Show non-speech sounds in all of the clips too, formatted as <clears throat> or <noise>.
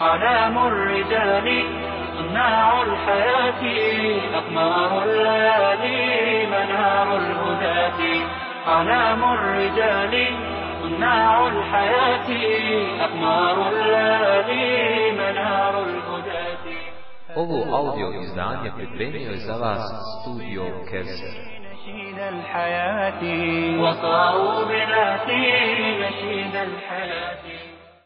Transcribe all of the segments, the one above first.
أعلام الرجال صناع الحياة أقمار الليالي منار الهداة. أعلام الرجال صناع الحياة أقمار الليالي منار الهداة. Ovo audio izdanje pripremio je za vas studio Kevser. نشيد الحياة. وصاروا بناتي نشيد الحياة.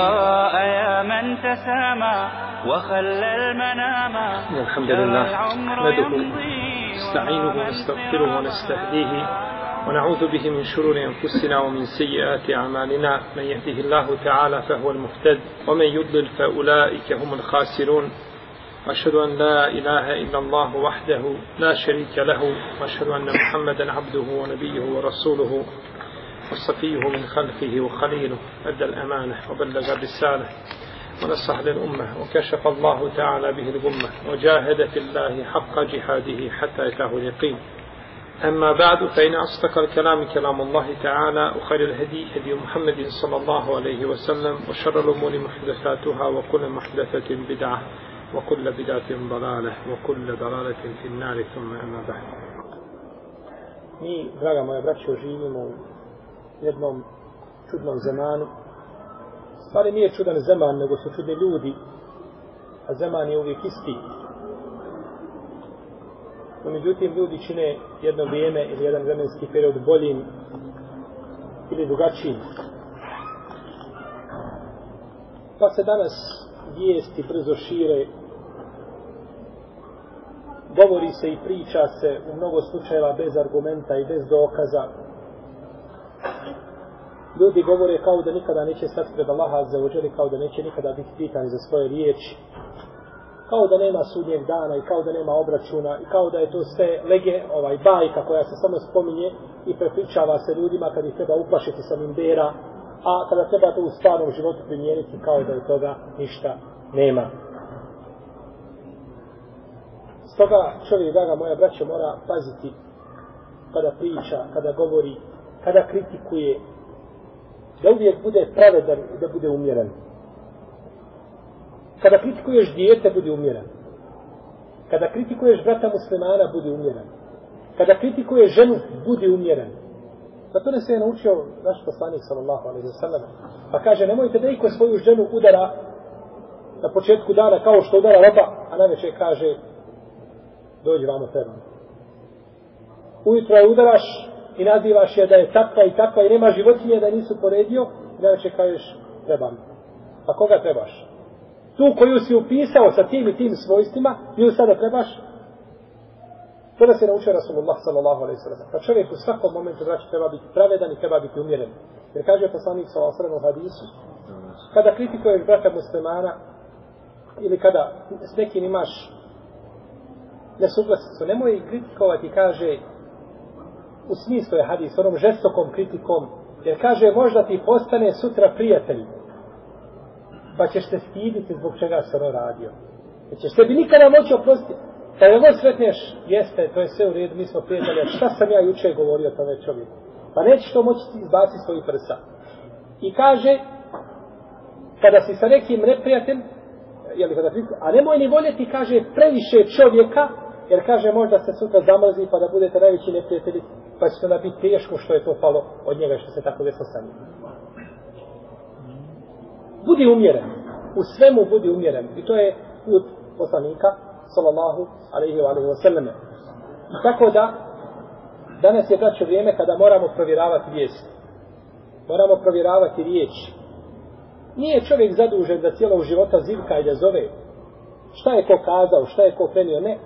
يا من تسامى وخلى المنام. الحمد لله نحمده نستعينه ونستغفره ونستهديه ونعوذ به من شرور أنفسنا ومن سيئات أعمالنا. من يهده الله تعالى فهو المهتد ومن يضلل فأولئك هم الخاسرون. وأشهد أن لا إله إلا الله وحده لا شريك له وأشهد أن محمدا عبده ونبيه ورسوله. وصفيه من خلقه وخليله أدى الأمانة وبلغ الرسالة ونصح للأمة وكشف الله تعالى به الغمة وجاهد في الله حق جهاده حتى أتاه اليقين. أما بعد فإن أصدق الكلام كلام الله تعالى وخير الهدي هدي محمد صلى الله عليه وسلم وشر الأمور محدثاتها وكل محدثة بدعة وكل بدعة ضلالة وكل ضلالة في النار ثم أما بعد. Mi, draga moja braćo, živimo u jednom čudnom zemanu. Stvari nije čudan zeman, nego su čudni ljudi, a zeman je uvijek isti. No, međutim, ljudi čine jedno vrijeme ili jedan vremenski period boljim ili drugačijim. Pa se danas vijesti brzo šire, govori se i priča se u mnogo slučajeva bez argumenta i bez dokaza. Ljudi govore kao da nikada neće stati pred Allaha za ođeli, kao da neće nikada biti pitani za svoje riječi. Kao da nema sudnjeg dana i kao da nema obračuna i kao da je to sve lege, ovaj bajka koja se samo spominje i prepričava se ljudima kad ih treba uplašiti sa mimbera, a kada treba to u stvarnom životu primijeniti kao da je toga ništa nema. Stoga čovjek, draga moja braća, mora paziti kada priča, kada govori, kada kritikuje, da uvijek bude pravedan i da bude umjeren. Kada kritikuješ dijete, budi umjeren. Kada kritikuješ brata muslimana, budi umjeren. Kada kritikuješ ženu, budi umjeren. Zato ne se je naučio naš poslanik, sallallahu alaihi wa sallam. Pa kaže, nemojte da iko svoju ženu udara na početku dana kao što udara roba, a na večer kaže, dođi vamo treba. Ujutro je udaraš i nazivaš je da je takva i takva i nema životinje da nisu poredio, i na večer kažeš, trebam. Pa koga trebaš? Tu koju si upisao sa tim i tim svojstvima, nju sada trebaš? To da se naučio Rasulullah sallallahu alaihi sallam. Pa čovjek u svakom momentu znači treba biti pravedan i treba biti umjeren. Jer kaže poslanik sallallahu alaihi sallam u hadisu, kada kritikuješ brata muslimana ili kada s nekim imaš nesuglasicu, nemoj kritikovati, kaže, u smislu je hadis, onom žestokom kritikom, jer kaže, možda ti postane sutra prijatelj, pa ćeš se stiditi zbog čega se ono radio. Jer ćeš sebi nikada moći oprostiti. Pa kada god sretneš, jeste, to je sve u redu, mi smo prijatelji, šta sam ja juče govorio o tome čovjeku? Pa nećeš to moći izbaciti svojih prsa. I kaže, kada si sa nekim neprijatelj, jeli kada kritikuje, a nemoj ni voljeti, kaže, previše čovjeka, jer kaže, možda se sutra zamrzi pa da budete najveći neprijatelji, pa će se onda biti teško što je to palo od njega što se tako desilo sa njim. Budi umjeren. U svemu budi umjeren. I to je put poslanika, sallallahu alaihi wa alaihi wa. Tako da, danas je braćo vrijeme kada moramo provjeravati vijest. Moramo provjeravati riječ. Nije čovjek zadužen da cijelo života zivka i da zove šta je ko kazao, šta je ko krenio, ne.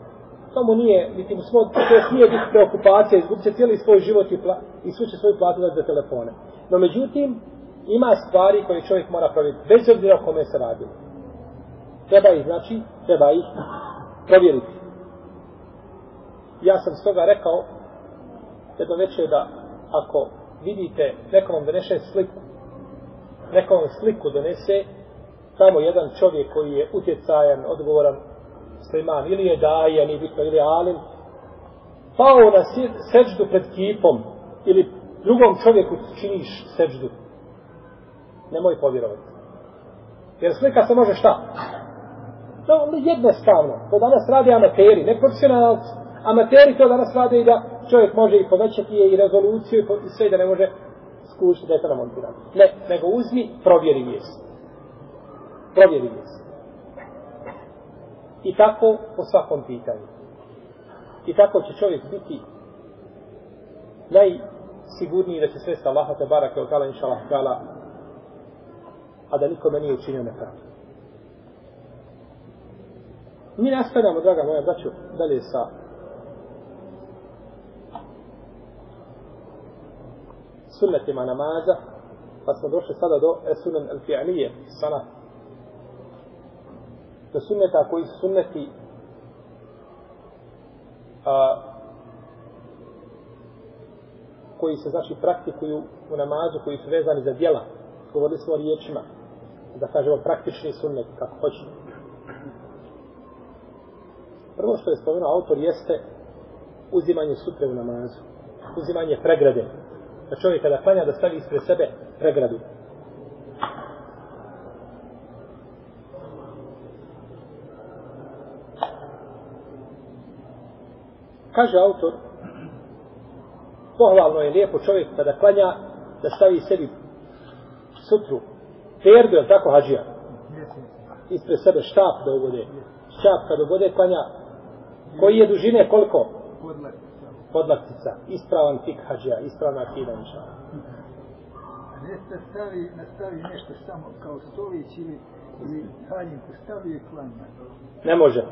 To mu nije, niti smo, to smije biti preokupacija, izgubit će cijeli svoj život i, pla, i svu će svoju platu za telefone. No međutim, ima stvari koje čovjek mora praviti, bez obzira o kome se radi. Treba ih, znači, treba ih provjeriti. Ja sam stoga rekao jedno večer da ako vidite nekom vam donese sliku, nekom sliku donese, tamo jedan čovjek koji je utjecajan, odgovoran, sliman, ili je daje, nije bitno, ili je alim, pao na seđdu pred kipom, ili drugom čovjeku činiš seđdu, nemoj povjerovati. Jer slika se može šta? To je jednostavno. To danas radi amateri, ne profesionalci. Amateri to danas rade i da čovjek može i povećati je i rezoluciju i, po, i sve da ne može skušiti da je to namontirano. Ne, nego uzmi, provjeri vijest. Provjeri vijest. I tako po svakom pitanju. I tako će čovjek biti najsigurniji da će sve sa Allaha te barake od kala inša Allah a da nikome nije učinio nepravdu. Mi nastavljamo, draga moja braću, dalje sa sunnetima namaza, pa smo došli sada do esunan al-fi'alije, sanat Do sunneta koji su sunneti a, koji se znači praktikuju u namazu, koji su vezani za djela. Govorili smo o riječima, da kažemo praktični sunnet, kako hoćemo. Prvo što je spomenuo autor jeste uzimanje sutre u namazu. Uzimanje pregrade. Da čovjek kada klanja da stavi ispred sebe pregradu. Kaže autor, pohvalno je lijepo čovjek kada klanja da stavi sebi sutru, perdu, je tako hađija? Ispred sebe štap da ugode. Štap kada ugode klanja, koji je dužine koliko? Podlaktica. Ispravan fik hađija, ispravna akida inša. Ne stavi, nastavi nešto samo kao stović ili, ili haljinku, stavi i klanja. Ne može.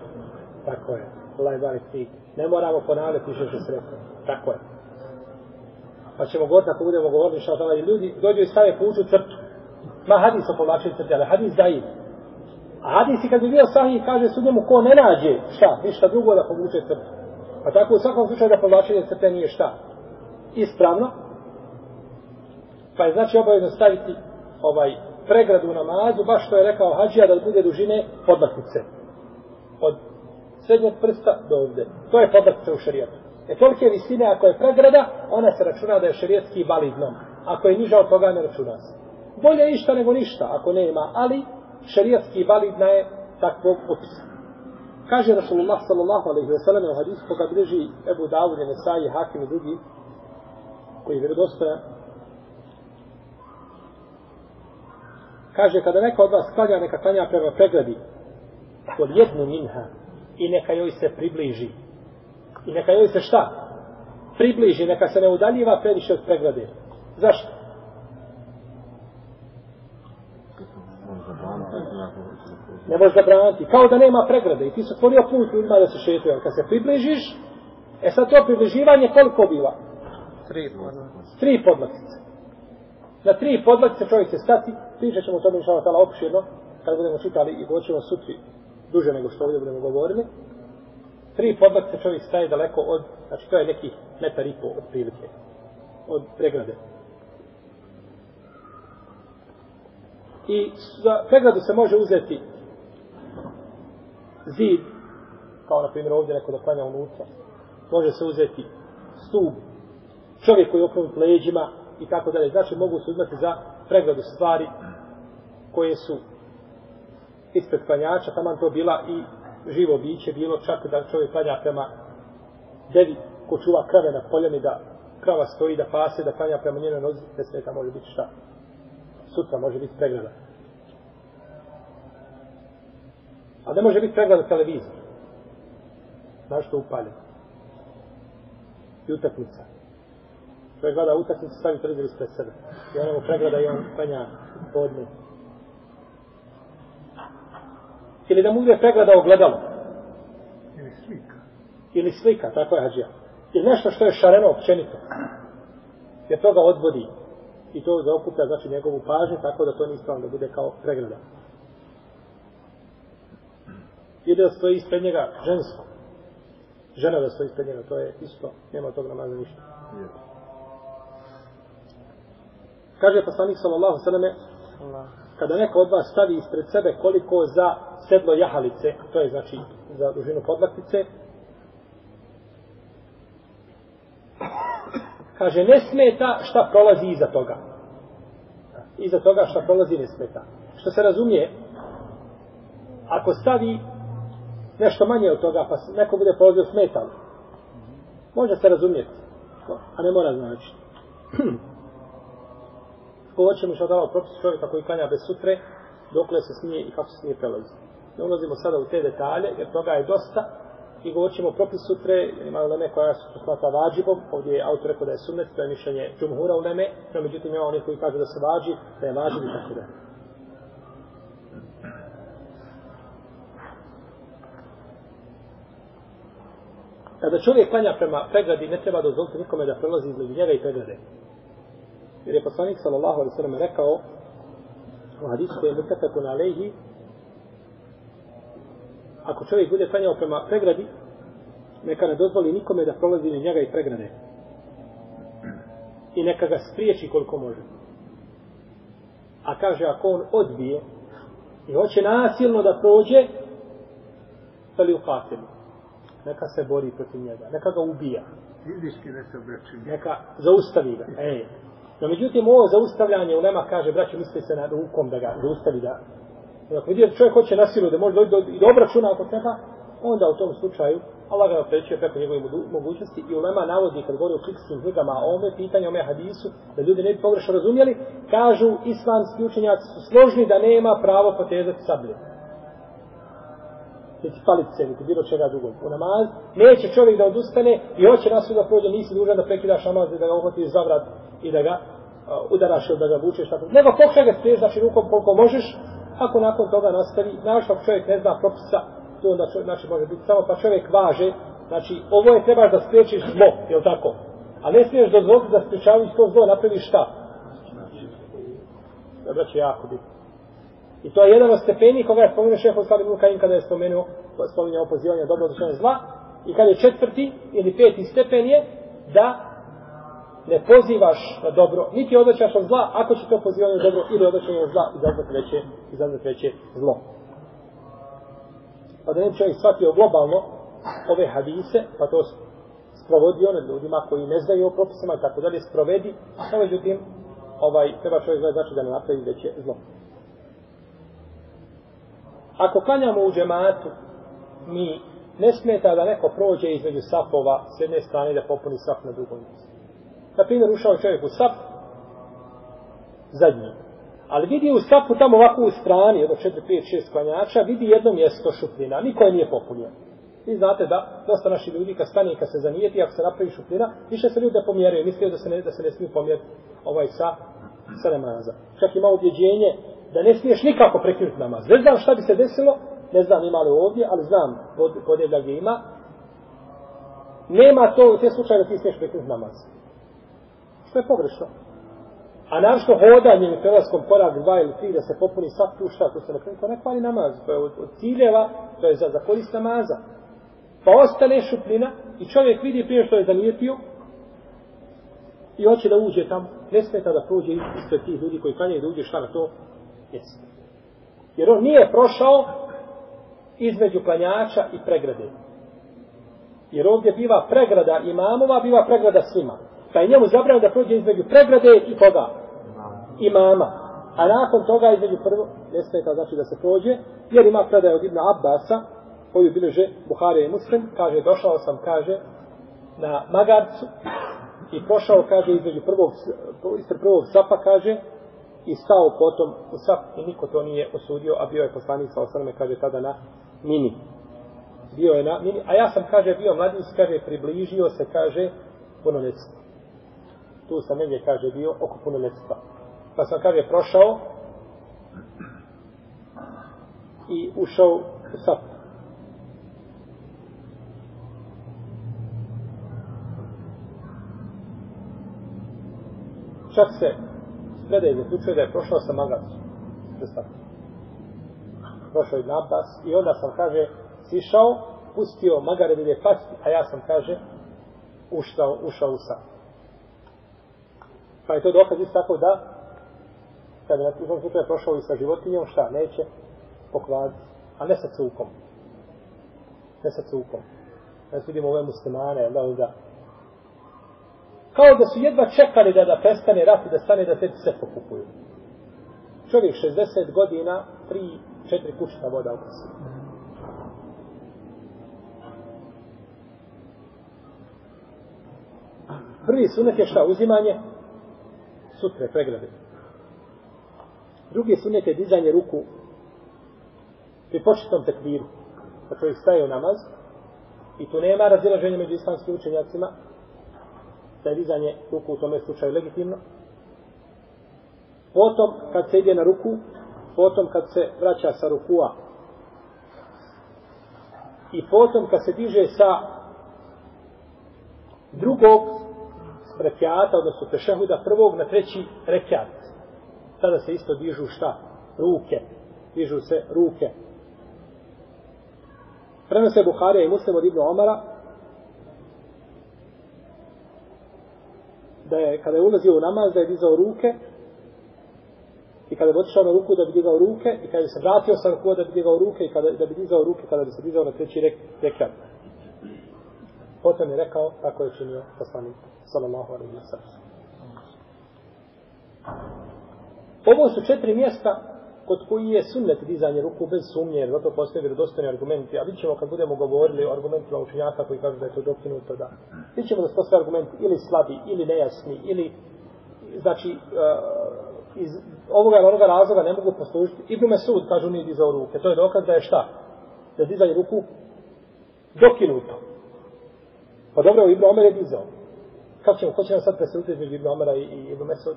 Tako je. Allah barik. Ne moramo ponavljati što se rekao. Tako je. Pa ćemo govoriti ako budemo govorili što tamo i ljudi dođu i stave puču crtu. Ma hadis o povlačenju crte, ali hadis daji. A hadis i kad bi bio sahih kaže su njemu ko ne nađe šta, ništa drugo da povuče crtu. Pa tako u svakom slučaju da povlačenje crte nije šta. Ispravno. Pa je znači obavezno staviti ovaj pregradu u namazu, baš što je rekao hađija da bude dužine podlaktice. Srednjeg prsta do ovde. To je pobrce u šarijetu. E tolike visine, ako je pregrada, ona se računa da je šarijetski validnom. Ako je niža od toga, ne računa se. Bolje išta nego ništa, ako nema, ali šarijetski validna je takvog opisa. Kaže Rasulullah sallallahu alaihi wa sallam u hadisu koga bliži Ebu Dawud, Nesai, Hakim i drugi, koji je vjerodostojan, kaže kada neka od vas klanja, neka klanja prema pregradi, kod jednu minha, i neka joj se približi. I neka joj se šta? Približi, neka se ne udaljiva previše od pregrade. Zašto? Ne može zabraniti. Kao da nema pregrade. I ti se otvorio put ljudima da se šetuje. Kad se približiš, e sad to približivanje koliko biva? Tri podlaktice. Na tri podlaktice čovjek će stati. Pričat ćemo o tome inšala tala opširno. Kad budemo čitali i goćemo sutri duže nego što ovdje budemo govorili. Tri podlakce čovjek staje daleko od, znači to je neki metar i pol od prilike. Od pregrade. I za pregradu se može uzeti zid, kao na primjer ovdje neko da klanja unutra. Može se uzeti stup, čovjek koji je okrenut leđima i tako dalje. Znači mogu se uzmati za pregradu stvari koje su ispred klanjača, taman to bila i živo biće, bilo čak da čovjek klanja prema devi ko čuva krave na poljani, da krava stoji, da pase, da klanja prema njenoj nozi, te sveta može biti šta? Sutra može biti pregleda. A ne može biti pregleda televizor. Znaš što upalje? I utakmica. Čovjek gleda utakmicu, stavi televizor ispred sebe. I on mu pregleda i on klanja podne. Ili da mu uvijek pregleda ogledalo. Ili slika. Ili slika, tako je hađija. Ili nešto što je šareno općenito. Jer to ga odvodi. I to zaokuplja znači njegovu pažnju, tako da to nije ispravno da bude kao pregleda. Ili da stoji ispred njega žensko. Žena da stoji ispred njega, to je isto, nema tog namaza ništa. Kaže poslanik sallallahu sallam kada neko od vas stavi ispred sebe koliko za sedlo jahalice, to je znači za dužinu podlaktice, kaže ne smeta šta prolazi iza toga. Iza toga šta prolazi ne smeta. Što se razumije, ako stavi nešto manje od toga, pa neko bude prolazio smetalo, može se razumjeti, a ne mora znači. <clears throat> Govorit ćemo što dalo propis čovjeka koji klanja bez sutre, dokle se smije i kako se smije prelaziti. Ne ulazimo sada u te detalje, jer toga je dosta, i govorit ćemo propis sutre, jer ima uleme koja se smatra vađibom, ovdje je autor rekao da je sunnet, to je mišljenje džumhura uleme, no međutim ima onih koji kažu da se vađi, da je vađib i tako da. Kada čovjek klanja prema pregradi, ne treba dozvoliti nikome da prelazi između njega i pregrade. Jer je poslanik sallallahu alaihi sallam rekao u hadisu koji je mutafeku na alejhi ako čovjek bude klanjao prema pregradi neka ne dozvoli nikome da prolazi na njega i pregrade. I neka ga spriječi koliko može. A kaže ako on odbije i hoće nasilno da prođe u katilu neka se bori protiv njega neka ga ubija. Fizički ne se neka zaustavi ga. Ej No međutim, ovo zaustavljanje u nema kaže, braćo, misli se na rukom da ga zaustavi da... Jer ako vidi čovjek hoće na silu da može doći do, i do obračuna ako treba, onda u tom slučaju Allah ga oprećuje preko njegove mogućnosti i ulema navodi kad govori o fiksnim knjigama o ome pitanje, o ome hadisu, da ljudi ne bi pogrešno razumjeli, kažu islamski učenjaci su složni da nema pravo potezati sablje. Niti palice, niti bilo čega drugog. U namaz neće čovjek da odustane i hoće nas da prođe, nisi dužan da prekidaš namaz i da ga uhvatiš za vrat i da ga uh, udaraš ili da ga vučeš tako. Nego pokušaj ga spriješ, znači rukom koliko možeš, ako nakon toga nastavi, znaš ako čovjek ne zna propisa, to onda čovjek, znači može biti samo pa čovjek važe, znači ovo je trebaš da spriječiš zlo, je li tako? A ne smiješ dozvoliti da spriječavajući to zlo napraviš šta? Znači, će znači, jako bitno. I to je jedan od stepeni koga je spomenuo šeho Oslali Mukaim kada je spomenuo, spomenuo pozivanje dobro odličanje zla. I kada je četvrti ili peti stepen je da ne pozivaš na dobro, niti odvraćaš od zla, ako će to pozivanje na dobro ili odvraćanje od zla, izazvat veće, izazvat veće zlo. Pa da ne čovjek shvatio globalno ove hadise, pa to sprovodio nad ljudima koji ne znaju o propisima i tako dalje, sprovedi, a međutim, ovaj, treba čovjek gledati znači da ne napravi veće zlo. Ako klanjamo u džematu, mi ne smeta da neko prođe između safova s jedne strane da popuni saf na drugom mjestu. Na primjer, ušao čovjek u sap, zadnji. Ali vidi u sapu tamo ovako u strani, jedno 4, 5, 6 klanjača, vidi jedno mjesto šupljina, niko je nije popunio. Vi znate da dosta naši ljudi kad stane i kad se zanijeti, ako se napravi šupljina, više se ljudi pomjeraju, mislio da se ne, da se ne smiju pomjeriti ovaj sa, sa namaza. Čak ima ubjeđenje da ne smiješ nikako prekinuti namaz. Ne znam šta bi se desilo, ne znam ima li ovdje, ali znam pod, pod gdje ima. Nema to u te slučaje da ti smiješ prekinuti namaz. Što je pogrešno. A naravno hodanje u prelaskom korak dva ili tri da se popuni sad tu šta, se ne to ne hvali namaz. To je od, od ciljeva, to je za, za korist namaza. Pa ostane šuplina i čovjek vidi prije što je zanijetio i hoće da uđe tamo. Ne smeta da prođe ispred tih ljudi koji klanjaju da uđe šta na to jeste. Jer on nije prošao između klanjača i pregrade. Jer ovdje biva pregrada imamova, biva pregrada svima. Pa je njemu zabrano da prođe između pregrade i koga? Imama. A nakon toga između prvo, ne smeta znači da se prođe, jer ima predaje od Ibn Abbasa, koju bileže Buhari i Muslim, kaže, došao sam, kaže, na Magarcu i prošao, kaže, između prvog, ispred prvog sapa, kaže, i stao potom u sap i niko to nije osudio, a bio je poslanik sa osrme, kaže, tada na mini. Bio je na mini, a ja sam, kaže, bio mladinc, kaže, približio se, kaže, punoljetstvo tu sam negdje, kaže, bio oko punoljetstva. Pa sam, kaže, prošao i ušao u sap. Čak se spredaj zaključuje da je prošao sa magacu. Prošao je napas i onda sam, kaže, sišao, pustio magare bile pasti, a ja sam, kaže, ušao, ušao u sam. Pa je to dokaz isto tako da, kada na tom slučaju prošao i sa životinjom, šta, neće pokladiti, a ne sa cukom. Ne sa cukom. Da vidimo ove muslimane, da, da, kao da su jedva čekali da da prestane rat i da stane da se sve pokupuju. Čovjek 60 godina, 3, 4 kućna voda u. Prvi sunet je šta? Uzimanje sutre, pregrade. Drugi sunet je dizanje ruku pri početnom tekbiru. Kad čovjek staje u namaz i tu nema razilaženja među islamskim učenjacima da je dizanje ruku u tome slučaju legitimno. Potom, kad se ide na ruku, potom kad se vraća sa rukua i potom kad se diže sa drugog rekiata, odnosno tešehuda, prvog na treći rekiat. Tada se isto dižu šta? Ruke. Dižu se ruke. Prenose Buharija i Muslim od Ibnu Omara da je, kada je ulazio u namaz, da je dizao ruke i kada je otišao na ruku da bi digao ruke i kada bi se vratio sa ruku da bi digao ruke i kada, da bi dizao ruke kada bi se dizao na treći rek, rekat. Potom je rekao kako je činio poslanik sallallahu alejhi ve sellem. Ovo su četiri mjesta kod koji je sunnet dizanje ruku bez sumnje, jer zato postoje vjerodostojni argumenti, a vidjet ćemo kad budemo govorili o argumentima učenjaka koji kažu da je to dokinuto, da vidjet ćemo da su postoje argumenti ili slabi, ili nejasni, ili znači uh, iz ovoga ili onoga razloga ne mogu poslužiti. Ibn Mesud kažu nije dizao ruke, to je dokaz da je šta? Da dizanje ruku dokinuto. Pa dobro, Ibn Omer je dizao. Kako ćemo, ko će nam sad presuditi između Ibn Omera i, i Ibn Mesud?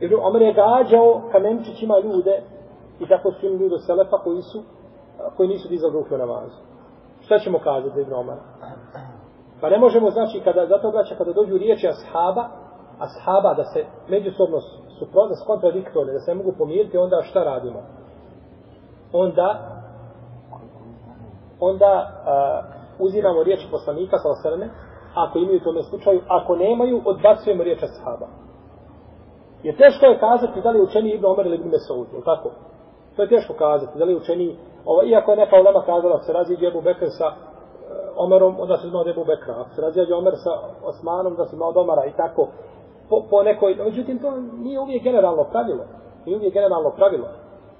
Ibn Omer je gađao kamenčićima ljude i tako su im ljudi Selefa koji su koji nisu dizali ruke u namazu. Šta ćemo kazati za Ibn Omer? Pa ne možemo, znači, kada, zato braća, kada dođu riječi ashaba, ashaba da se međusobno su da kontradiktorne, da se ne mogu pomiriti, onda šta radimo? Onda onda uh, uzimamo riječi poslanika, sa osrme, ako imaju u tome slučaju, ako nemaju, odbacujemo riječ ashaba. Je teško je kazati da li je učeni Ibn Omer ili Ibn Mesaud, je tako? To je teško kazati, da li je učeni, ovo, iako je neka ulema kazala, se raziđe Ebu Bekr sa eh, Omerom, onda se znao od Ebu Bekra, ako se raziđe Omer sa Osmanom, da se znao od Omara i tako, po, po nekoj, međutim, to nije uvijek generalno pravilo, nije uvijek generalno pravilo.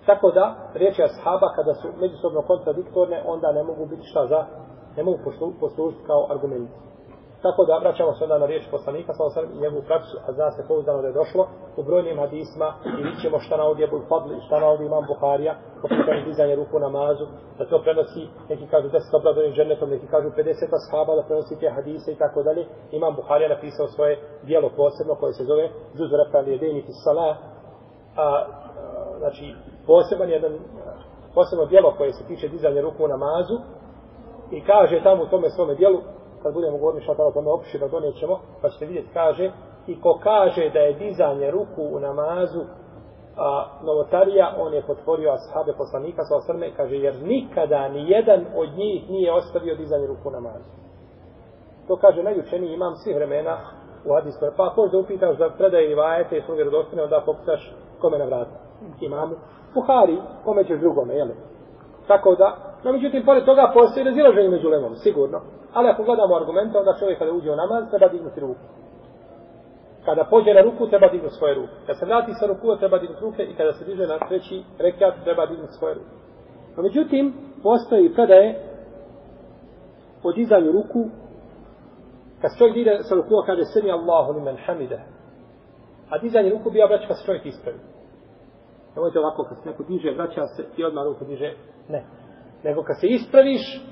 Tako da, riječi ashaba, kada su međusobno kontradiktorne, onda ne mogu biti šta za, ne mogu poslužiti kao argumenti. Tako da vraćamo se onda na riječ poslanika, sa osam i njegovu praksu, a zna se pouzdano da je došlo u brojnim hadisma i vidit ćemo šta navodi Ebul i šta navodi Imam Buharija, po pitanju dizanja ruku namazu, da to prenosi, neki kažu 10 obradovim džennetom, neki kažu 50 ashaba da prenosi te hadise i tako dalje. Imam Buharija napisao svoje dijelo posebno koje se zove Džuz Rafali Jedini Fisala, a, znači poseban jedan, posebno dijelo koje se tiče dizanja ruku u namazu i kaže tamo u tome svome dijelu, kad budemo govorili šta o tome opširno donijećemo, pa ćete vidjeti, kaže, i ko kaže da je dizanje ruku u namazu a, novotarija, on je potvorio ashabe poslanika sa osrme, kaže, jer nikada ni jedan od njih nije ostavio dizanje ruku u namazu. To kaže najučeniji imam svih vremena u hadisu. Pa ako da upitaš da predaje i vajete i su vjerodostine, onda pokušaš kome na vrata. Imamu. Buhari, kome ćeš drugome, jel? Tako da, no međutim, pored toga postoji razilaženje među lemom, sigurno. Ali ako gledamo argumente, onda čovjek kada uđe u namaz, treba dignuti ruku. Kada pođe na ruku, treba dignuti svoje ruke. Kada se vrati sa ruku, treba dignuti ruke i kada se diže na treći rekat, treba dignuti svoje ruke. No, međutim, postoji predaje o dizanju ruku, kad čovjek dide sa ruku, kaže semi Allahu li men hamide. A dizanje ruku bija vraća kad se čovjek ispravi. Nemojte ovako, kad se neko diže, vraća se i odmah ruku diže. Ne. Nego kad se ispraviš,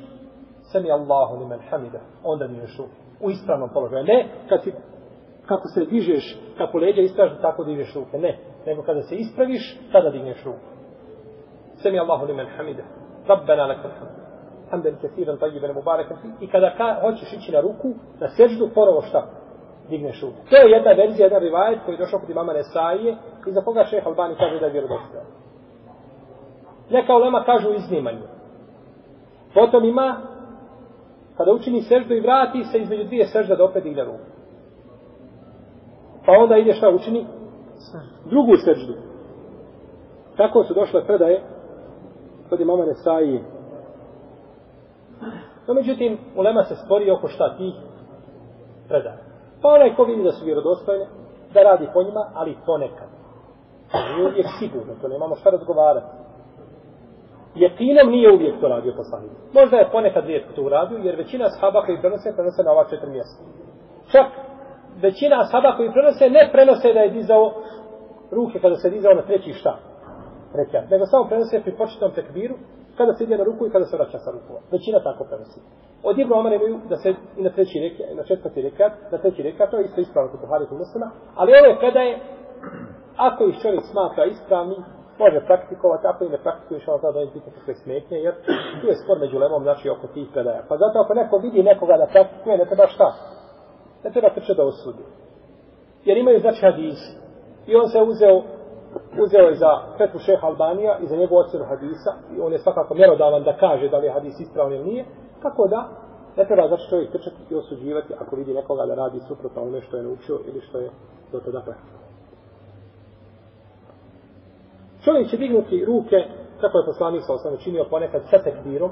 sami Allahu liman hamida, onda mi ruku. U ispravnom položaju. Ne, kad si, kako se dižeš, kako leđa ispraviš, tako dižeš ruke. Ne, nego kada se ispraviš, tada digneš ruku. Sami Allahu liman hamida. Rabbena lakal hamida. Hamdan kathiran tayyiban mubarakan fi. I kada ka, hoćeš ići na ruku, na seždu, ponovo šta? Digneš ruku. To je jedna verzija, jedan rivajet koji je došao kod imama Nesaije i za koga šeha Albani kaže da je vjerodostojan. Neka ulema kažu iznimanje. Potom ima, kada učini seždu i vrati se između dvije sežda da opet digne ruku. Pa onda ide šta učini? Drugu seždu. Tako su došle predaje kod imama Nesaji. No, međutim, ulema se spori oko šta tih predaje. Pa onaj ko vidi da su vjerodostojne, da radi po njima, ali ponekad. Nije uvijek sigurno, to nemamo šta razgovarati. Jekinom nije uvijek to radio poslanik. Možda je ponekad rijetko to uradio, jer većina sahaba koji prenose, prenose na ova četiri mjesta. Čak većina sahaba koji prenose, ne prenose da je dizao ruke kada se dizao na treći šta. Rekat. Nego samo prenose pri početnom tekbiru, kada se ide na ruku i kada se vraća sa rukova. Većina tako prenosi. Od Ibn Omar imaju da se i na treći rekat, na četvrti rekat, na treći rekat, to je isto ispravno kod Buhari i muslima, ali ove predaje, ako ih čovjek smatra ispravni, može praktikovati, ako i ne praktikuješ, ono da je biti kakve smetnje, jer tu je spor među lemom, znači oko tih predaja. Pa zato ako neko vidi nekoga da praktikuje, ne treba šta? Ne treba trče da osudi. Jer imaju znači hadisi. I on se uzeo uzeo je za Fetu šeha Albanija i za njegovu ocenu hadisa i on je svakako mjerodavan da kaže da li je hadis ispravan ili nije, kako da ne treba znači čovjek trčati i osuđivati ako vidi nekoga da radi suprotno ono što je naučio ili što je do tada praktikovao. Čovjek će dignuti ruke, kako je poslanik sa osam učinio ponekad sa tekbirom,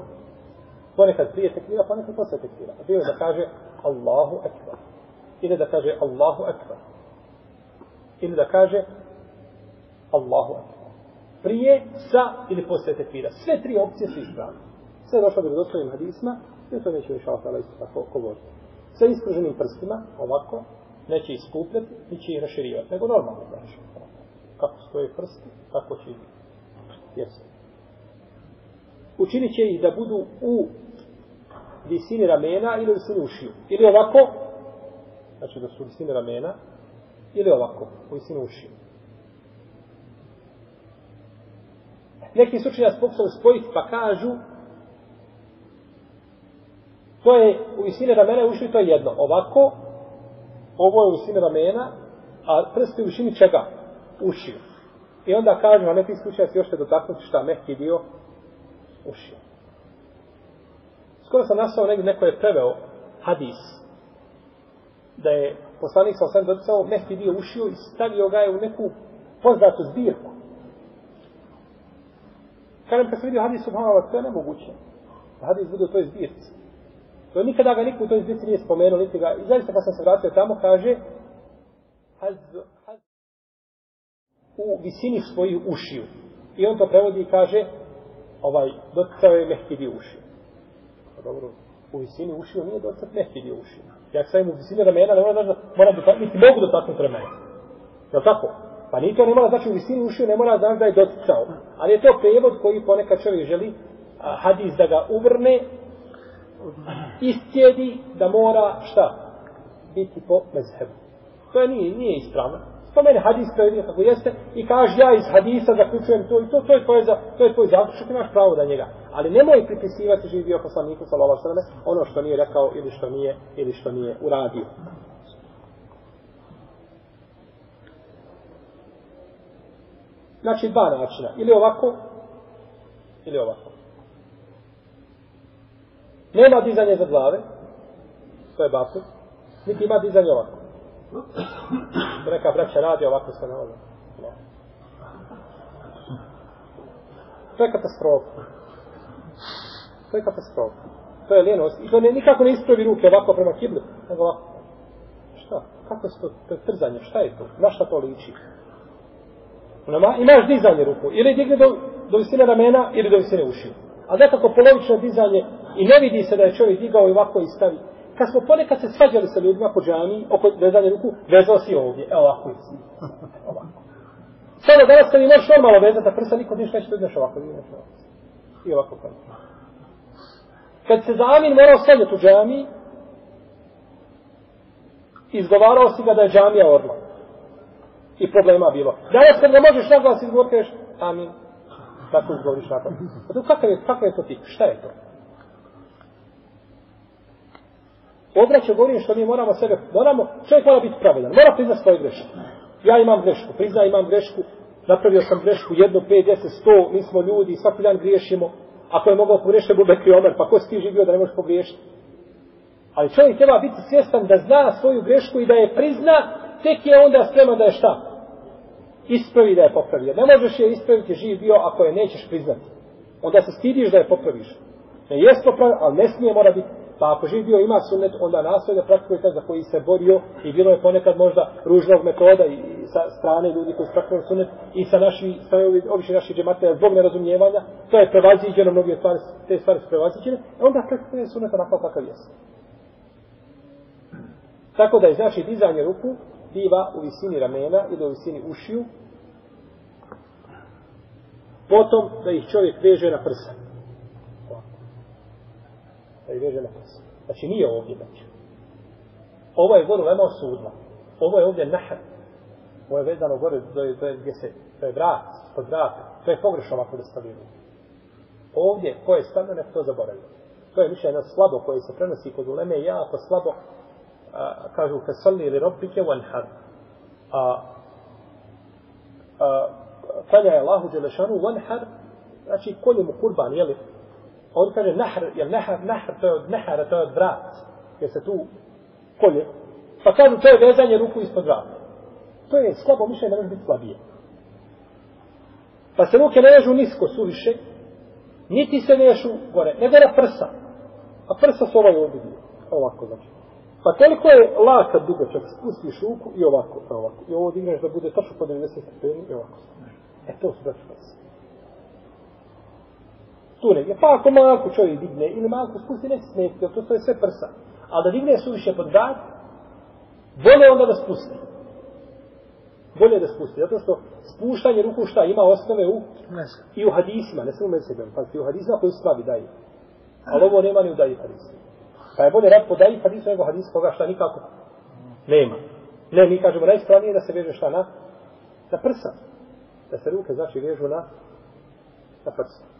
ponekad prije tekbira, ponekad posle tekbira. A bio je da kaže Allahu Ekber. Ili da kaže Allahu Ekber. Ili da kaže Allahu Ekber. Prije, sa ili posle tekbira. Sve tri opcije su ispravne. Sve je došlo do dostojnim hadisma, i to neće više Allah isto tako govoriti. Sa ispruženim prstima, ovako, neće iskupljati, neće ih raširivati, nego normalno znači. Kako stoje prsti, tako će i Jesu. Učinit će ih da budu u visini ramena ili u visini ušiju. Ili ovako, znači da su u visini ramena, ili ovako, u visini ušiju. Neki su učinjaci pokušali spojiti pa kažu to je u visini ramena i ušiju, to je jedno. Ovako, ovo je u visini ramena, a prsti u visini čega? Ušiju. I onda kažu, a neki slučajac još te dotaknuti šta mehki dio ušio. Skoro sam nasao negdje, neko je preveo hadis, da je poslanik sa osam doticao mehki dio ušio i stavio ga je u neku poznatu zbirku. Kažem, kad sam vidio hadis subhanallah, to je nemoguće. Da hadis bude u toj zbirci. To nikada ga niko u toj zbirci nije spomenuo, niti ga, i zaista kad sam se vratio tamo, kaže, haz, u visini svojih ušiju. I on to prevodi i kaže, ovaj, doticao je mehkidi ušiju. Pa dobro, u visini ušiju nije doticat mehkidi ušiju. Ja sam u visini ramena, ne mora da, mora da, niti mogu dotaknuti ramena. Je tako? Pa nije to ne mora, znači u visini ušiju ne mora znači da je doticao. Ali je to prevod koji ponekad čovjek želi a, hadis da ga uvrne, istjedi da mora šta? Biti po mezhebu. To je nije, nije ispravno spomene hadis prevedi kako jeste i kaže ja iz hadisa zaključujem to i to, to je tvoj, za, to je tvoj zaključak, imaš pravo da njega. Ali nemoj pripisivati živi bio poslaniku sallallahu alejhi ve ono što nije rekao ili što nije ili što nije uradio. Znači dva načina, ili ovako ili ovako. Nema dizanje za glave, to je basu, niti ima dizanje ovako. Neka braća radi ovako se na ovo. To je katastrofa. To je katastrofa. To je lijenost. I to ne, nikako ne ispravi ruke ovako prema kiblu. Nego ovako. Šta? Kako se to? To je trzanje. Šta je to? Na šta to liči? Nama, imaš dizanje ruku. Ili digne do, do visine ramena, ili do visine ušiju. A nekako polovično dizanje i ne vidi se da je čovjek digao i ovako i stavi kad smo ponekad se svađali sa ljudima po džami, oko vezanja ruku, vezao si ovdje, evo ovako i si. <laughs> Ovako. Samo danas kad mi možeš normalno vezati, a prsa niko ništa neće to ideš ovako, ideš ovako. I ovako kao. Kad se za Amin morao stavljati u džami, izgovarao si ga da je džamija orla. I problema bilo. Danas kad ga možeš naglas izgovoriti, Amin. Tako izgovoriš nakon. A kakav je, kakav je to tip? Šta je to? Obraću govorim što mi moramo sebe, moramo, čovjek mora biti pravedan, mora priznati svoje greške. Ja imam grešku, prizna imam grešku, napravio sam grešku, jedno, pet, deset, sto, mi smo ljudi, svaki dan griješimo, Ako je mogao pogriješiti bude Bekri Omer, pa ko si ti živio da ne možeš pogriješiti? Ali čovjek treba biti svjestan da zna svoju grešku i da je prizna, tek je onda spreman da je šta? Ispravi da je popravio. Ne možeš je ispraviti živ bio ako je nećeš priznati. Onda se stidiš da je popraviš. Ne jest popravio, ali ne smije mora biti. Pa ako živ bio ima sunnet, onda nastoje da praktikuje taj za koji se borio i bilo je ponekad možda ružnog metoda i sa strane ljudi koji su praktikuje sunnet i sa naši, sa obični naši džemate zbog nerazumijevanja, to je prevaziđeno, mnogi stvari, te stvari su prevaziđene, e onda praktikuje sunnet onako kakav jeste. Tako da je znači dizanje ruku biva u visini ramena ili u visini ušiju. Potom da ih čovjek veže na prsa. Da je veže na. Znači nije ovdje znači. Ovo je gore lema osudla. Ovo je ovdje nahr. Ovo je vezano gore do, do, gdje se, to je vrat, pod vrata. To je pogrešno ovako da stavimo. Ovdje, ko je stavljeno, to zaboravio. To je mišljenje slabo koje se prenosi kod uleme, jako slabo, a, kažu fesalli ili robbike wanhar. A, a, kalja je Allahu Đelešanu wanhar, znači kolje mu kurban, jeli? On kaže nahr, jel nahr, nahr, to je od nahara, to je od vrat, jer se tu kolje. Pa kažu, to je vezanje ruku ispod vrata. To je slabo mišljenje, ne može biti slabije. Pa se ruke ne vežu nisko, suviše, niti se vežu gore, nego na prsa. A prsa su ovaj ovdje dio. Ovako, znači. Pa koliko je laka dugačak, spustiš ruku i ovako, pa ovako. I ovo digneš da bude tačno po 90 stepeni i ovako. E to su braći prsa. Tu negdje. Pa ako malko čovjek digne ili malko spusti, neće smeti, to je sve prsa. Ali da digne suviše pod vrat, bolje onda da spusti. Bolje da spusti. Zato što spuštanje ruku šta ima osnove u i u hadisima, ne samo u mesebem. Pa i u hadisima koji slabi daje. Ali ovo nema ni u daji hadisima. Pa je bolje rad po daji hadisu nego hadis koga šta nikako nema. Ne, mi kažemo najispravnije da se veže šta na na prsa. Da se ruke znači vežu na na prsa.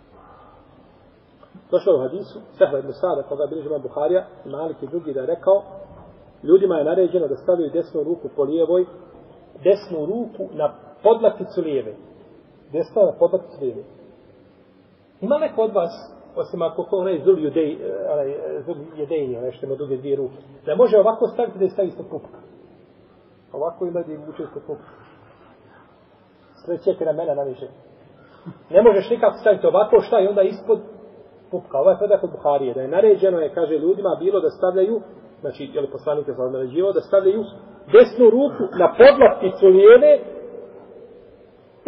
Došlo je u hadisu, Sehva ibn Sada, koga bilježi imam Buharija, i Malik i drugi da je rekao, ljudima je naređeno da stavljaju desnu ruku po lijevoj, desnu ruku na podlakticu lijeve. Desna na podlaticu lijeve. Ima neko od vas, osim ako ko onaj zul judej, e, onaj e, zul jedejni, onaj što ima duge dvije ruke, da može ovako staviti da je stavi ispod pupka. Ovako ima da je vuče ispod pupka. Srećete na mene naniže. Ne možeš nikako staviti ovako, šta i onda ispod pupka. Ovaj predak od Buharije, da je naređeno je, kaže ljudima, bilo da stavljaju, znači, je li poslanik je sam naređivao, da stavljaju desnu ruku na podlakticu lijeve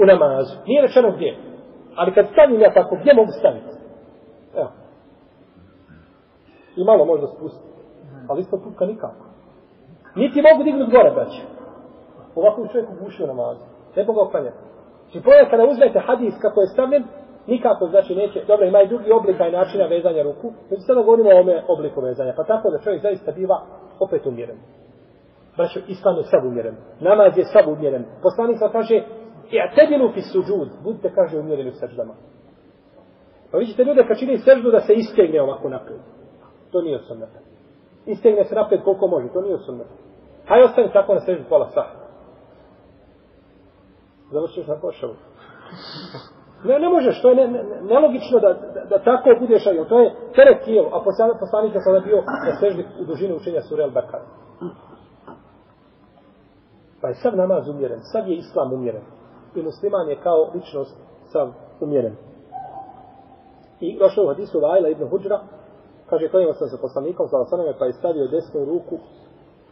u namazu. Nije rečeno gdje. Ali kad stavim ja tako, gdje mogu staviti? Evo. I malo možda spustiti. Ali isto pupka nikako. Niti mogu dignuti gore, braće. Ovako čovjek ugušio namazu. Ne mogu oklanjati. Znači, pojel kada uzmete hadis kako je stavljen, nikako znači neće, dobro ima i drugi oblik i načina vezanja ruku, mi sada govorimo o ome obliku vezanja, pa tako da čovjek zaista biva opet umjeren. Braćo, islam je sav umjeren. Namaz je sav umjeren. Poslanica kaže, ja tebilu fi suđud, budite, kaže, umjereni u seždama. Pa vidite ljude kad čini seždu da se istegne ovako naprijed. To nije sunneta. Istegne se naprijed koliko može, to nije sunneta. Hajde ostane tako na seždu pola sata. Završiš na košavu. Ne, ne možeš, to je ne, ne, nelogično da, da, da tako budeš, ajel. to je teret tijelo, a poslanik je sada bio na seždi u dužini učenja sura El Bakar. Pa je sav namaz umjeren, sav je islam umjeren. I musliman je kao ličnost sav umjeren. I došlo u hadisu Vajla ibn Huđra, kaže, klanjamo sam sa poslanikom, sa osaname, pa je stavio desnu ruku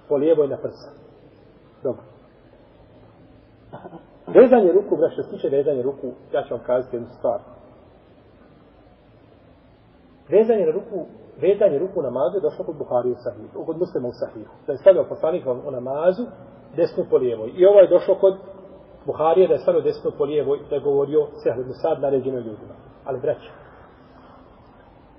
po lijevoj na prsa. Dobro. Vezanje ruku, braš, što se tiče vezanje ruku, ja ću vam kazati jednu stvar. Vezanje na ruku, vezanje ruku u namazu je došlo kod Buhari u sahihu, kod muslima u sahihu. Da je stavio poslanik u namazu, desnu po lijevoj. I ovo je došlo kod Buharije da je stavio desnu po lijevoj, da je govorio Sehl ibn Sad naređeno ljudima. Ali braće,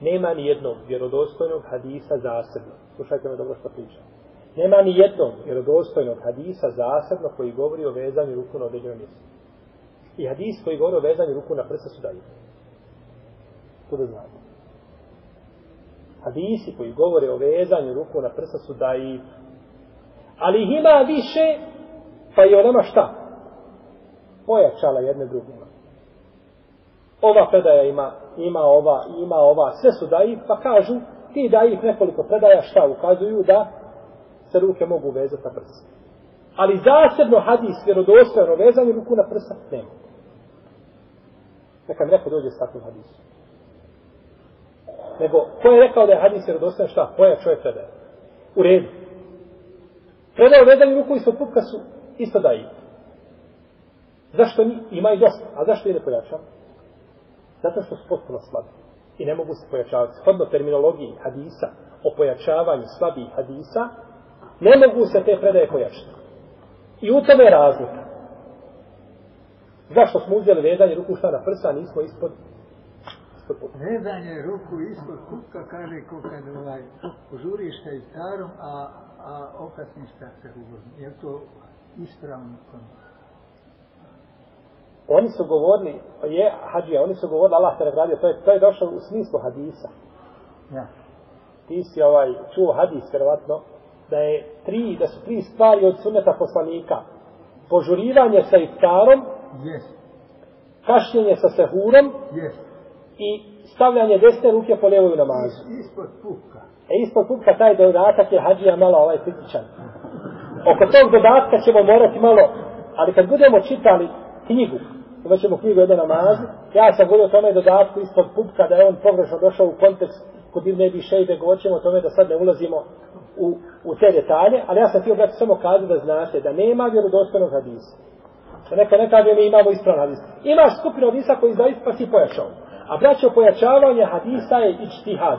nema ni jednog vjerodostojnog hadisa zasebno. Slušajte me dobro što pričam. Nema ni jednog vjerodostojnog hadisa zasebno koji govori o vezanju ruku na određenom mjestu. I hadis koji govori o vezanju ruku na prsa su dalje. To da znate. Hadisi koji govore o vezanju ruku na prsa su daji. Ali ih ima više, pa i onama šta? Pojačala jedne drugima. Ova predaja ima ima ova, ima ova, sve su daif, pa kažu, ti daif nekoliko predaja šta ukazuju da se ruke mogu vezati na prsa. Ali zasebno hadis, vjerodostojno vezanje ruku na prsa, nema. Neka mi neko dođe s takvim hadisom. Nego, ko je rekao da je hadis vjerodostojan šta? Koja čovjek predaje? U redu. Predaje vezanje ruku ispod pupka su isto da i. Zašto ni? Ima i dosta. A zašto ide pojačan? Zato što su potpuno slabi. I ne mogu se pojačavati. Shodno terminologiji hadisa o pojačavanju slabih hadisa, ne mogu se te predaje pojačati. I u tome je razlika. Zašto smo uzeli vezanje ruku šta na prsa, a nismo ispod? Vezanje ruku ispod kupka kaže ko kad ovaj, požuriš sa iftarom, a, a okasniš sa se uvozom. Je to ispravno kod Oni su govorili, je hađija, oni su govorili, Allah te nagradio, to je, to je došlo u smislu hadisa. Ja. Ti si ovaj, čuo hadis, vjerovatno, da je tri, da su tri stvari od sunneta poslanika. Požurivanje sa iftarom, Jes, kašnjenje sa sehurom jes. i stavljanje desne ruke po levoj namazu. Is, ispod pupka. E ispod pupka taj dodatak je hađija malo ovaj kritičan. Oko tog dodatka ćemo morati malo, ali kad budemo čitali knjigu, imat ćemo knjigu jedne namazu, ja sam govorio o tome dodatku ispod pupka, da je on pogrešno došao u kontekst kod Ibn Ebi Šejbe, govorit ćemo o tome da sad ne ulazimo u, u te detalje, ali ja sam htio brati samo kazu da znate da nema vjerodostojnog hadisa. Da neko ne kaže mi imamo ispravan hadis. Imaš skupinu hadisa koji zaista pa si pojačao. A braćo, pojačavanje hadisa je ičtihad.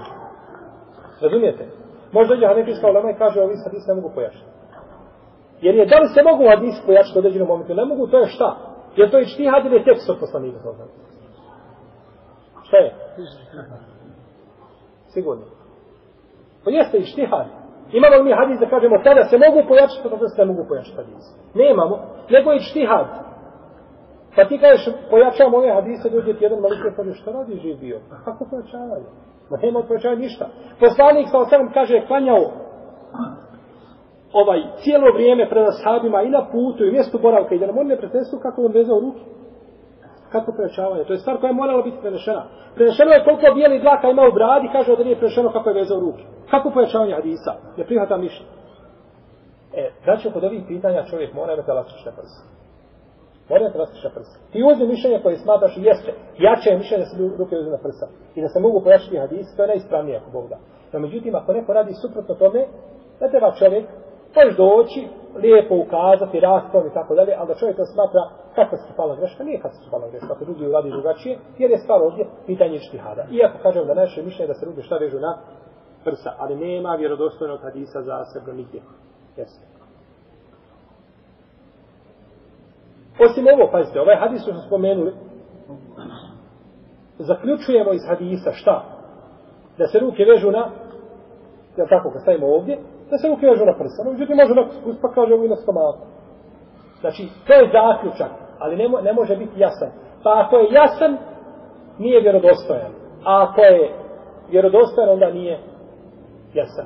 Razumijete? Možda je hanefijska ulema i kaže ovi hadis ne mogu pojačati. Jer je da li se mogu hadis pojačati u određenom momentu? Ne mogu, to je šta? Jer to je ičtihad ili je tekst od poslanika? sa? Šta je? Sigurno. To jeste ištihad. Imamo li mi hadis da kažemo tada se mogu pojačati, tada se ne mogu pojačati hadis. Nemamo, nego je štihad. Pa ti kažeš, pojačavam ove hadise, dođe ti jedan malik i kaže, šta radi živ bio? Pa kako pojačavanje? Ma nema pojačavanja ništa. Poslanik sa osam kaže, klanjao ovaj cijelo vrijeme pred ashabima i na putu i mjestu boravka i da nam on ne pretestu kako on vezao ruke. Kako pojačavanje? To je stvar koja je morala biti prenešena. Prenešeno je koliko bijeli dlaka ima u bradi, kaže da nije prenešeno kako je vezao ruke. Kako pojačavanje hadisa? Ne prihvata mišlje. E, znači, kod ovih pitanja čovjek mora imati elastične prse. Mora imati elastične prse. Ti uzmi mišljenje koje smatraš i jeste. Jače je mišljenje da se ruke uzme na prsa. I da se mogu pojačiti hadis, to je najispravnije ako Bog da. No, međutim, ako neko radi suprotno tome, ne treba čovjek Možeš doći, lijepo ukazati, rastom i tako dalje, ali da čovjek to smatra kako se pala greška, nije kako se pala greška, ako drugi uradi drugačije, jer je stvar ovdje pitanje štihada. Iako kažem da naše mišljenje da se ruke šta vežu na prsa, ali nema vjerodostojnog hadisa za sebe nigdje. Jeste. Osim ovo, pazite, ovaj hadis što smo spomenuli, zaključujemo iz hadisa šta? Da se ruke vežu na, ja tako kad stavimo ovdje, da se ruke vežu na prsa. No, međutim, može onako spust, pa kaže ovo i na stomaku. Znači, to je zaključak, ali ne, mo ne može biti jasan. Pa ako je jasan, nije vjerodostojan. A ako je vjerodostojan, onda nije jasan.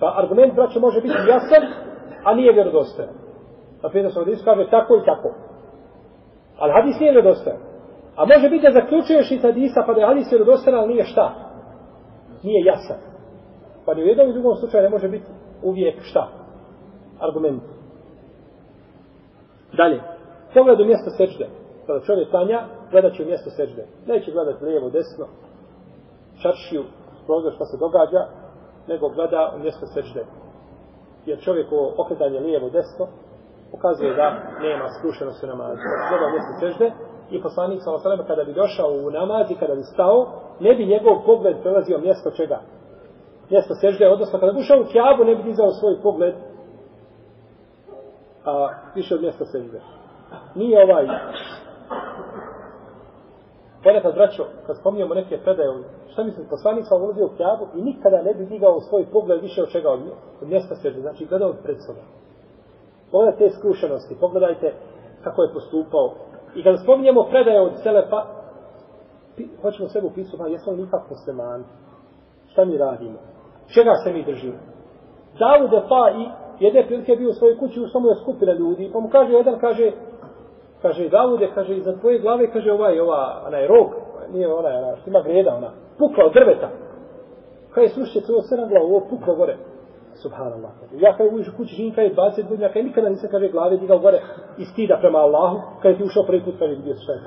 Pa argument, braće, može biti jasan, a nije vjerodostojan. Na primjer, sam hadis kaže tako i tako. Ali hadis nije vjerodostojan. A može biti da zaključuješ iz hadisa, pa da je hadis vjerodostojan, ali nije šta? Nije jasan. Pa ni u jednom i drugom slučaju ne može biti uvijek šta? Argument. Dalje. Pogled u mjesto sečde. Kada čovjek klanja, gledat će u mjesto sečde. Neće gledati lijevo, desno, čaršiju, prozor šta se događa, nego gleda u mjesto sečde. Jer čovjek ovo okretanje lijevo, desno, pokazuje da nema skrušenosti u namazu. Gleda u mjesto sečde i poslanik sa kada bi došao u namaz i kada bi stao, ne bi njegov pogled prelazio mjesto čega? Mjesto sežde, odnosno kada bi ušao u kjabu ne bi dizao svoj pogled a više od mjesta sežde. Nije ovaj ponekad braćo, kad spominjamo neke predaje, šta mislim, poslanik sam ulazio u kjabu i nikada ne bi digao svoj pogled više od čega od, mjesta sežde, znači gledao bi pred sobom. Pogledajte te skrušenosti, pogledajte kako je postupao. I kada spominjemo predaje od Selefa, hoćemo sebi upisati, pa jesmo li nikak muslimani? Šta mi radimo? Čega se mi držimo? Davud je pa i jedne prilike bio u svojoj kući, u samo je skupila ljudi, pa mu kaže, jedan kaže, kaže, Davude, kaže, iza tvoje glave, kaže, ovaj, ova, onaj rog, nije ona, ona, što ima greda, ona, pukla od drveta. Kaj je slušće, to sve na glavu, ovo puklo gore. Subhanallah. Ja kaj uviš u kući živim, kaj je 20 godina, kaj nikada nisam, kaže, glave digao gore iz stida prema Allahu, kaj je ti ušao prvi put, kaže, vidio se šta je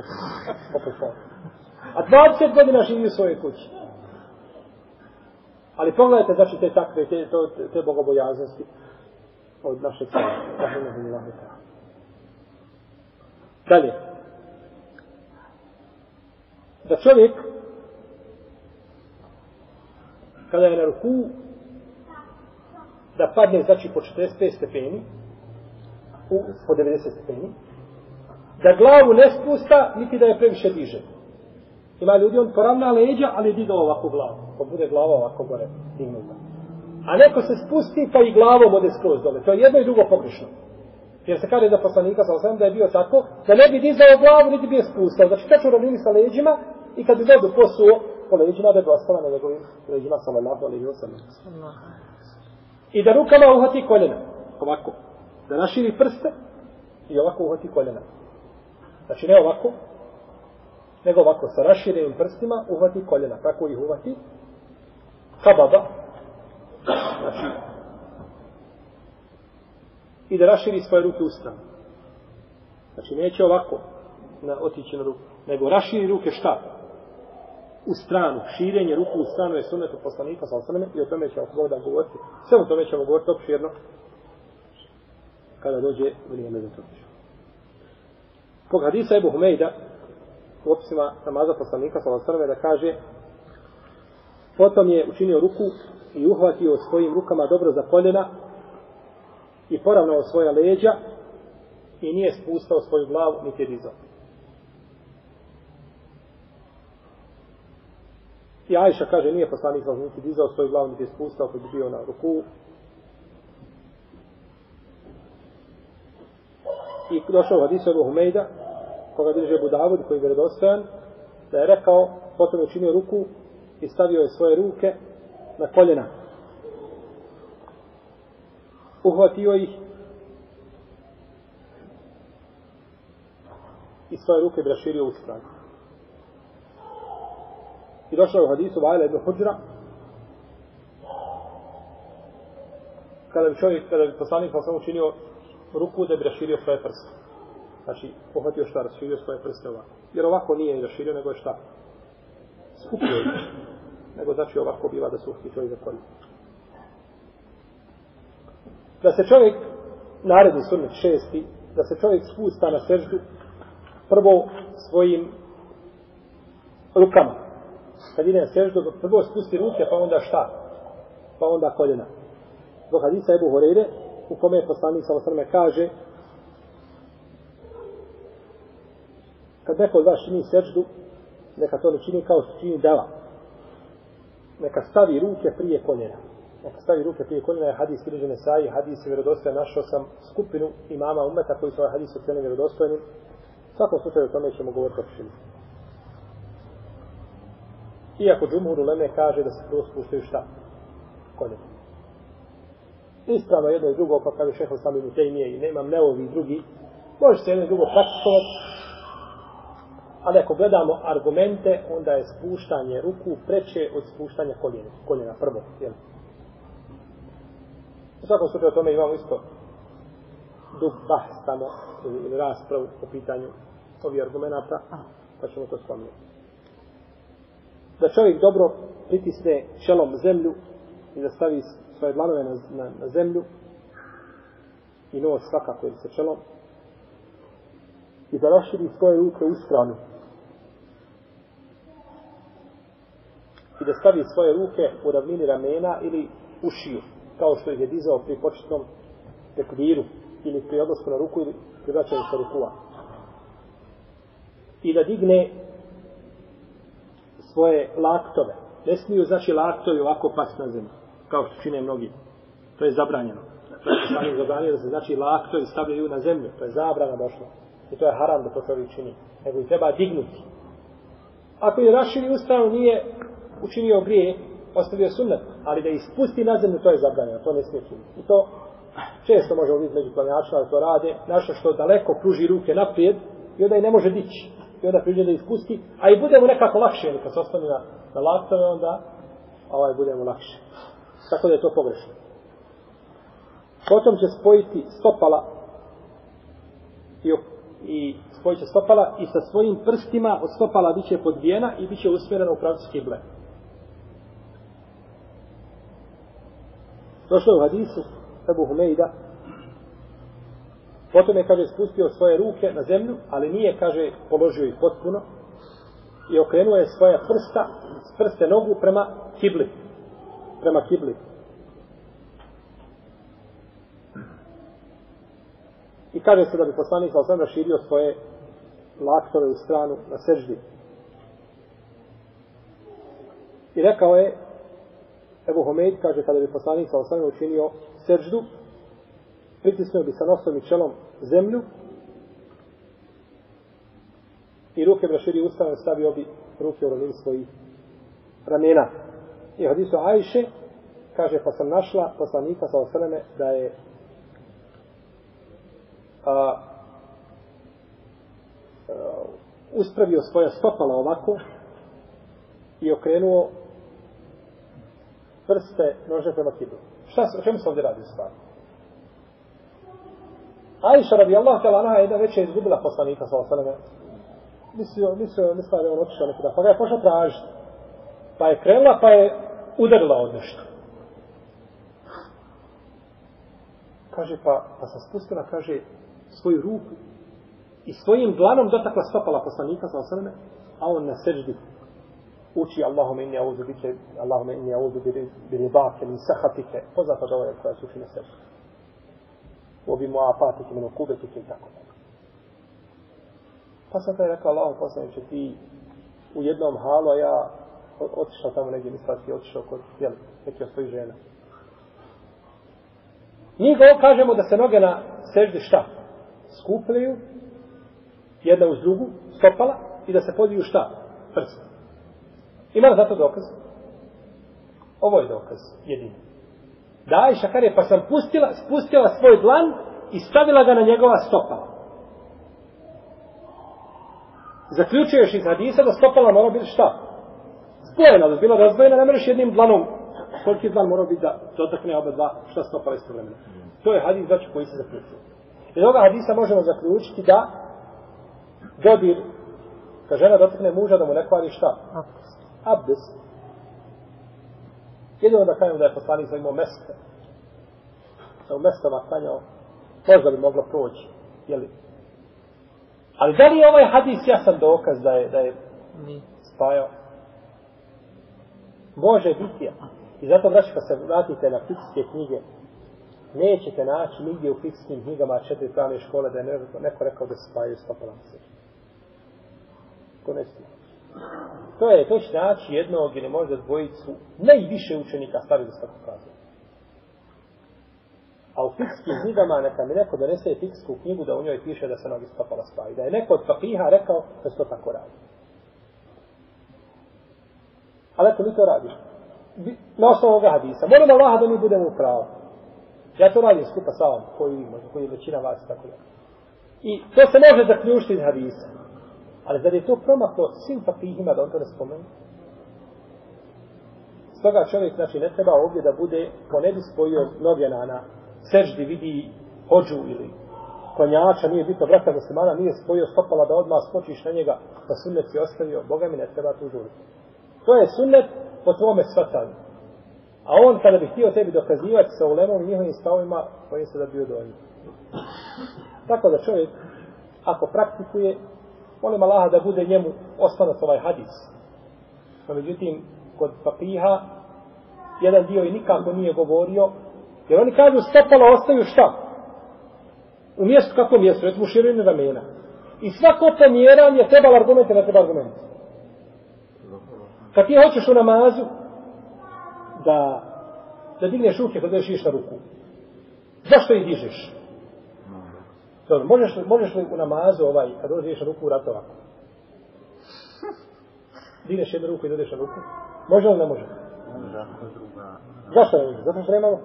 pokupao. A 20 godina živi u svojoj kući. Ali pogledajte, znači, te takve, te, to, te bogobojaznosti od naše cijela. Dalje. Da čovjek kada je na ruku da padne znači po 45 stepeni u, po 90 stepeni da glavu ne spusta niti da je previše diže ima ljudi on poravna leđa ali digao ovako glavu ako bude glava ovako gore stignuta. a neko se spusti pa i glavom ode skroz dole. To je jedno i drugo pogrešno. Jer se kaže za poslanika sa osam da je bio tako da ne bi dizao glavu niti bi je spustao. Znači tačno ravnili sa leđima i kad bi vodu posuo po leđima da bi ostala na njegovim leđima sallallahu alaihi wa sallam. I da rukama uhvati koljena. Ovako. Da naširi prste i ovako uhvati koljena. Znači ne ovako nego ovako. Sa raširenim prstima uhvati koljena. Kako ih uhvati kababa znači i da raširi svoje ruke u stranu znači neće ovako na, otići na ruku nego raširi ruke šta u stranu, širenje ruku u stranu je sunnetu poslanika sa osamene i o tome ćemo Bog da govoriti. Sve o tome ćemo govoriti opširno kada dođe vrijeme za to. Kog hadisa Ebu Humejda u opisima namaza poslanika sa osamene da kaže potom je učinio ruku i uhvatio svojim rukama dobro za koljena i poravnao svoja leđa i nije spustao svoju glavu niti je dizao. I Ajša kaže, nije poslanik sa niti dizao svoju glavu, niti je spustao pa kad bi bio na ruku. I došao hadis od Humejda, koga bilježe Budavud, koji je vjerodostojan, da je rekao, potom je učinio ruku i stavio je svoje ruke na koljena. Uhvatio ih i svoje ruke bi raširio u stranu. I došao u hadisu Vajla ibn Huđra, kada bi čovjek, kada bi poslanik pa sam učinio ruku da bi raširio svoje prste. Znači, pohvatio šta, raširio svoje prste ovako. Jer ovako nije raširio, nego je šta? Skupio je. Nego znači ovako biva da se uhti čovjek za koristi. Da se čovjek, naredni sunnet šesti, da se čovjek spusta na seždu prvo svojim rukama kad ide na seždu, prvo spusti ruke, pa onda šta? Pa onda koljena. Zbog hadisa Ebu Horeire, u kome je poslanik sa osrme kaže, kad neko od vas čini seždu, neka to ne čini kao što čini dela. Neka stavi ruke prije koljena. Neka stavi ruke prije koljena je hadis Križene Saji, hadis je vjerodostojan. Našao sam skupinu imama umeta koji su ovaj hadis ocjeli vjerodostojnim. U svakom slučaju o tome ćemo govoriti opšinu. Iako džumhur uleme kaže da se prvo spuštaju šta? Koljena. Ispravno jedno i drugo, pa kaže šeho sami mu tejmije i nemam neovi drugi, može se jedno i drugo praktikovati, ali ako gledamo argumente, onda je spuštanje ruku preče od spuštanja koljena, koljena prvo. Jel? U svakom slučaju o tome imamo isto dug bahs tamo, ili raspravu po pitanju ovih argumenta, pa ćemo to spomenuti da čovjek dobro pritisne čelom zemlju i da stavi svoje dlanove na, na, na zemlju i nos svakako ili sa čelom i da raširi svoje ruke u stranu i da stavi svoje ruke u ravnini ramena ili u šiju kao što ih je dizao pri početnom tekviru ili pri odlasku na ruku ili pri vraćanju sa rukua i da digne svoje laktove. Ne smiju, znači, laktovi ovako pasti na zemlju, kao što čine mnogi. To je zabranjeno. To je sami zabranjeno da se, znači, laktovi stavljaju na zemlju. To je zabrana došla. I to je haram da to čovjek čini. Nego ih treba dignuti. Ako je raširi ustavno, nije učinio grije, ostavio sunnet, ali da ispusti na zemlju, to je zabranjeno. To ne smije činiti. I to ah, često možemo vidjeti među planjačima da to rade. Naša što daleko pruži ruke naprijed i onda i ne može dići. i onda priđe da ispusti, a i bude mu nekako lakše, jer kad se ostane na, na laktove, onda ovaj bude mu lakše. Tako da je to pogrešno. Potom će spojiti stopala i, i spojit će stopala i sa svojim prstima od stopala bit će podvijena i bit će usmjerena u pravcu kible. Došlo je u hadisu Ebu Humejda Potom je, kaže, spustio svoje ruke na zemlju, ali nije, kaže, položio ih potpuno i okrenuo je svoje prsta, prste nogu prema kibli. Prema kibli. I kaže se da bi poslanik sa osam raširio svoje laktove u stranu na seždi. I rekao je, Ebu Homeid kaže, kada bi poslanik sa osam učinio seždu, pritisnuo bi sa nosom i čelom zemlju i ruke braširi raširio stavio bi ruke u ravnini svojih ramena. I hadisu Ajše kaže pa sam našla poslanika sa osaleme da je a, a, uspravio svoja stopala ovako i okrenuo prste nože prema kiblu. Šta, o čemu se ovdje radi stvar? stvari? Ajša radijallahu ta'ala anha jedna već je izgubila poslanika sa osaleme. Mislio, mislio, mislio da je on otišao nekuda. Pa ga je pošla tražiti. Pa je krenula, pa je udarila od nešto. Kaže, pa, pa sam spustila, kaže, svoju ruku i svojim dlanom dotakla stopala poslanika sa osaleme, a on na seždi uči Allahume inni auzu bike, Allahume inni auzu biribake min sahatike. Poznata dovolja koja se uči na seždi obi mu apatike, min kubetike i tako dalje. Pa sam taj rekao, Allah poslaniče, ti u jednom halu, a ja otišao tamo negdje, mislila ti otišao kod, jel, neki od svojih žena. Mi go kažemo da se noge na seždi šta? Skupljaju, jedna uz drugu, stopala, i da se podiju šta? Prst. Ima li za to dokaz? Ovo je dokaz, jedini. Da Ajša kaže, pa sam pustila, spustila svoj dlan i stavila ga na njegova stopala. Zaključuješ iz hadisa da stopala mora biti šta? Spojena, da je bila razdvojena, ne mereš jednim dlanom. Koliki dlan mora biti da dotakne oba dva šta stopala istovremeno. To je hadis znači koji se zaključuje. Iz ovoga hadisa možemo zaključiti da dodir, kad žena dotakne muža da mu ne kvari šta? Abdest. Jedino da kažem da je poslanik imao mesta. Da u mestama klanjao, možda bi moglo proći. Jeli? Ali da li je ovaj hadis jasan dokaz da je, da je spajao? Može biti. I zato, braći, kad se vratite na fikske knjige, nećete naći nigdje u fikskim knjigama četiri pravne škole da je neko, rekao da se spajaju stopalama se. To ne. To je već naći jednog ili možda dvojicu najviše učenika stavi za tako kaže. A u fikskim knjigama neka mi neko donese fiksku knjigu da u njoj piše da se nogi stopala spavi. Da je neko od papiha rekao da se to tako radi. Ali eto mi to radiš. Na osnovu ovoga hadisa. Molim Allah da mi budemo u pravu. Ja to radim skupa sa vam, koji, koji je većina vas tako da. I to se može zaključiti iz hadisa. Ali zar je to promaklo svim fakihima da on to ne spomenu? Stoga čovjek, znači, ne treba ovdje da bude, ko ne bi spojio noge na, na seždi vidi hođu ili konjača, nije bitno vrata muslimana, nije spojio stopala da odmah skočiš na njega, pa sunnet si ostavio, Boga mi ne treba tu žuriti. To je sunnet po tvome svatanju. A on kada bi htio tebi dokazivati sa ulemom i njihovim stavima, bojim se da bio do. Tako da čovjek, ako praktikuje, molim Allaha da bude njemu ostanac ovaj hadis. No, međutim, kod papiha, jedan dio i nikako nije govorio, jer oni kažu stopala ostaju šta? U mjestu, kako mjesto? Recimo širine ramena. I svako pomjeranje treba argumente, ne treba argumente. Kad ti hoćeš u namazu, da, da digneš ruke kad ideš na ruku. Zašto ih dižeš? Dobro, možeš li, možeš li u namazu ovaj, kad dođeš na ruku u ratu ovako? Digneš jednu ruku i dođeš na ruku? Može li ne može? Zašto ne može? Zato što nemamo?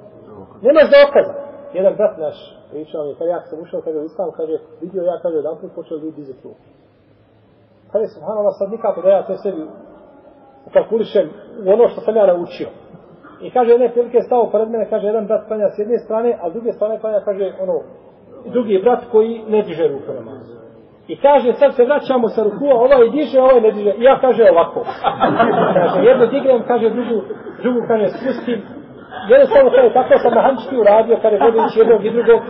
Nemaš dokaza. Jedan brat naš pričao mi, kad ja sam ušao, kada je u islam, kaže, vidio ja, kaže, jedan put počeo ljudi dizati ruku. Kaže, subhanallah, sad nikako da ja to sebi ukalkulišem u ono što sam ja naučio. I kaže, jedne prilike je stao pored mene, kaže, jedan brat klanja s jedne strane, a s druge strane klanja, kaže, ono, drugi brat koji ne diže ruku namazu. I kaže, sad se vraćamo sa rukua, ovaj diže, ovaj ne diže. I ja kaže ovako. <laughs> Kaže, jedno dignem, kaže, drugu, drugu kaže, spustim. Jednostavno, kaže, tako sam na uradio, kada je gledajući jednog i drugog,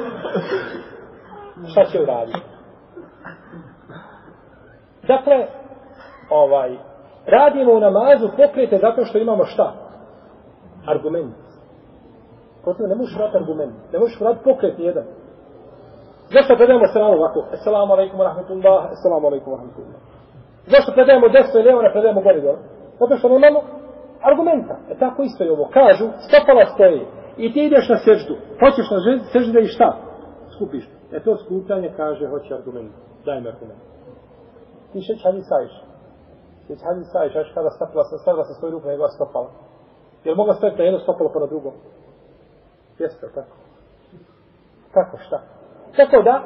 šta će uraditi? Dakle, ovaj, radimo u namazu pokrete zato što imamo šta? Argument. Protiv ne možeš vrati argument. Ne možeš vrati pokret jedan. Zašto predajemo selam ovako? Assalamu alaikum wa rahmatullah, assalamu alaikum wa rahmatullah. Zašto predajemo desno i lijevo, ne predajemo gore dole? Zato što nemamo argumenta. E tako isto je ovo. Kažu, stopala stoji. I ti ideš na seždu. Hoćeš na seždu i šta? Skupiš. E to skupljanje kaže, hoće argument. Daj mi argument. Ti šeć hadis sajš. Šeć hadis sajš, aš kada stopala, stavila sa svoju ruku na njegova stopala. Je li mogla staviti na jedno stopalo pa na drugo? Jeste, tako. Kako, šta? Tako da,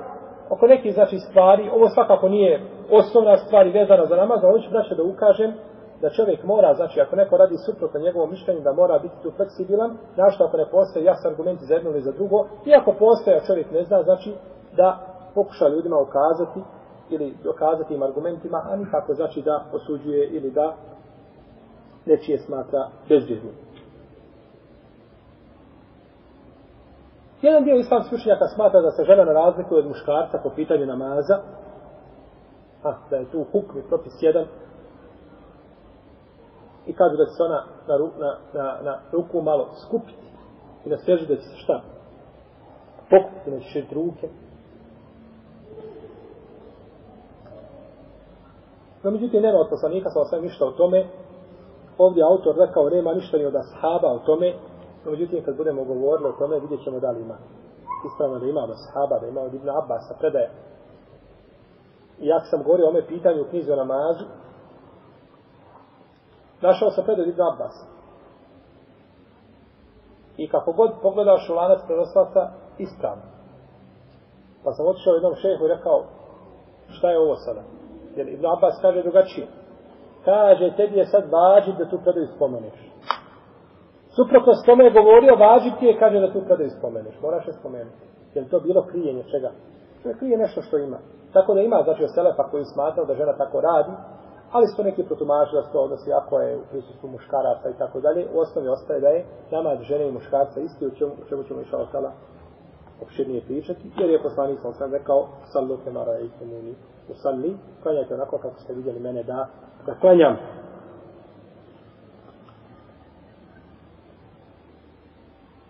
oko nekih znači stvari, ovo svakako nije osnovna stvar i vezana za namaz, ali ću braće da ukažem da čovjek mora, znači ako neko radi suprotno njegovom mišljenju, da mora biti tu fleksibilan, našto ako ne postoje jas argumenti za jedno ili za drugo, i ako postoje, a čovjek ne zna, znači da pokuša ljudima ukazati ili dokazati im argumentima, a nikako znači da osuđuje ili da nečije smatra bezvrednim. Jedan dio islamskih učenjaka smatra da se žena ne razlikuje od muškarca po pitanju namaza, a da je tu hukmi propis jedan, i kažu da će se ona na, ru, na, na, na ruku malo skupiti i na svežu da će se šta? Pokupiti, neće širiti ruke. No, međutim, nema od poslanika, sa osvijem ništa o tome. Ovdje autor rekao, nema ništa ni od ashaba o tome, No, međutim, kad budemo govorili o tome, vidjet ćemo da li ima. Ispravno da ima sahaba, da ima Ibn Abbas, predaje. I ja sam govorio o ome pitanju u knjizi o namazu, našao sam predaj Ibn Abbas. I kako god pogledaš u lanac prenoslaca, ispravno. Pa sam otišao jednom šehu i rekao, šta je ovo sada? Jer Ibn Abbas kaže drugačije. Kaže, tebi je sad vađi da tu predaju spomeniš. Suprotno s tome je govorio, važi ti je, kaže da tu kada ispomeneš. Moraš je spomenuti. Jer to bilo krijenje čega? To je krije nešto što ima. Tako da ima, znači, Selefa koji smatrao da žena tako radi, ali su neki protumačili da se to odnosi ako je u prisustvu muškaraca i tako dalje. U osnovi ostaje da je namaz žene i muškarca isti, u čemu, u čemu ćemo išao tala opširnije pričati, jer je poslanik sam sam rekao, sallu kemara i kemuni u salli, klanjajte onako kako ste vidjeli mene da, da klanjam.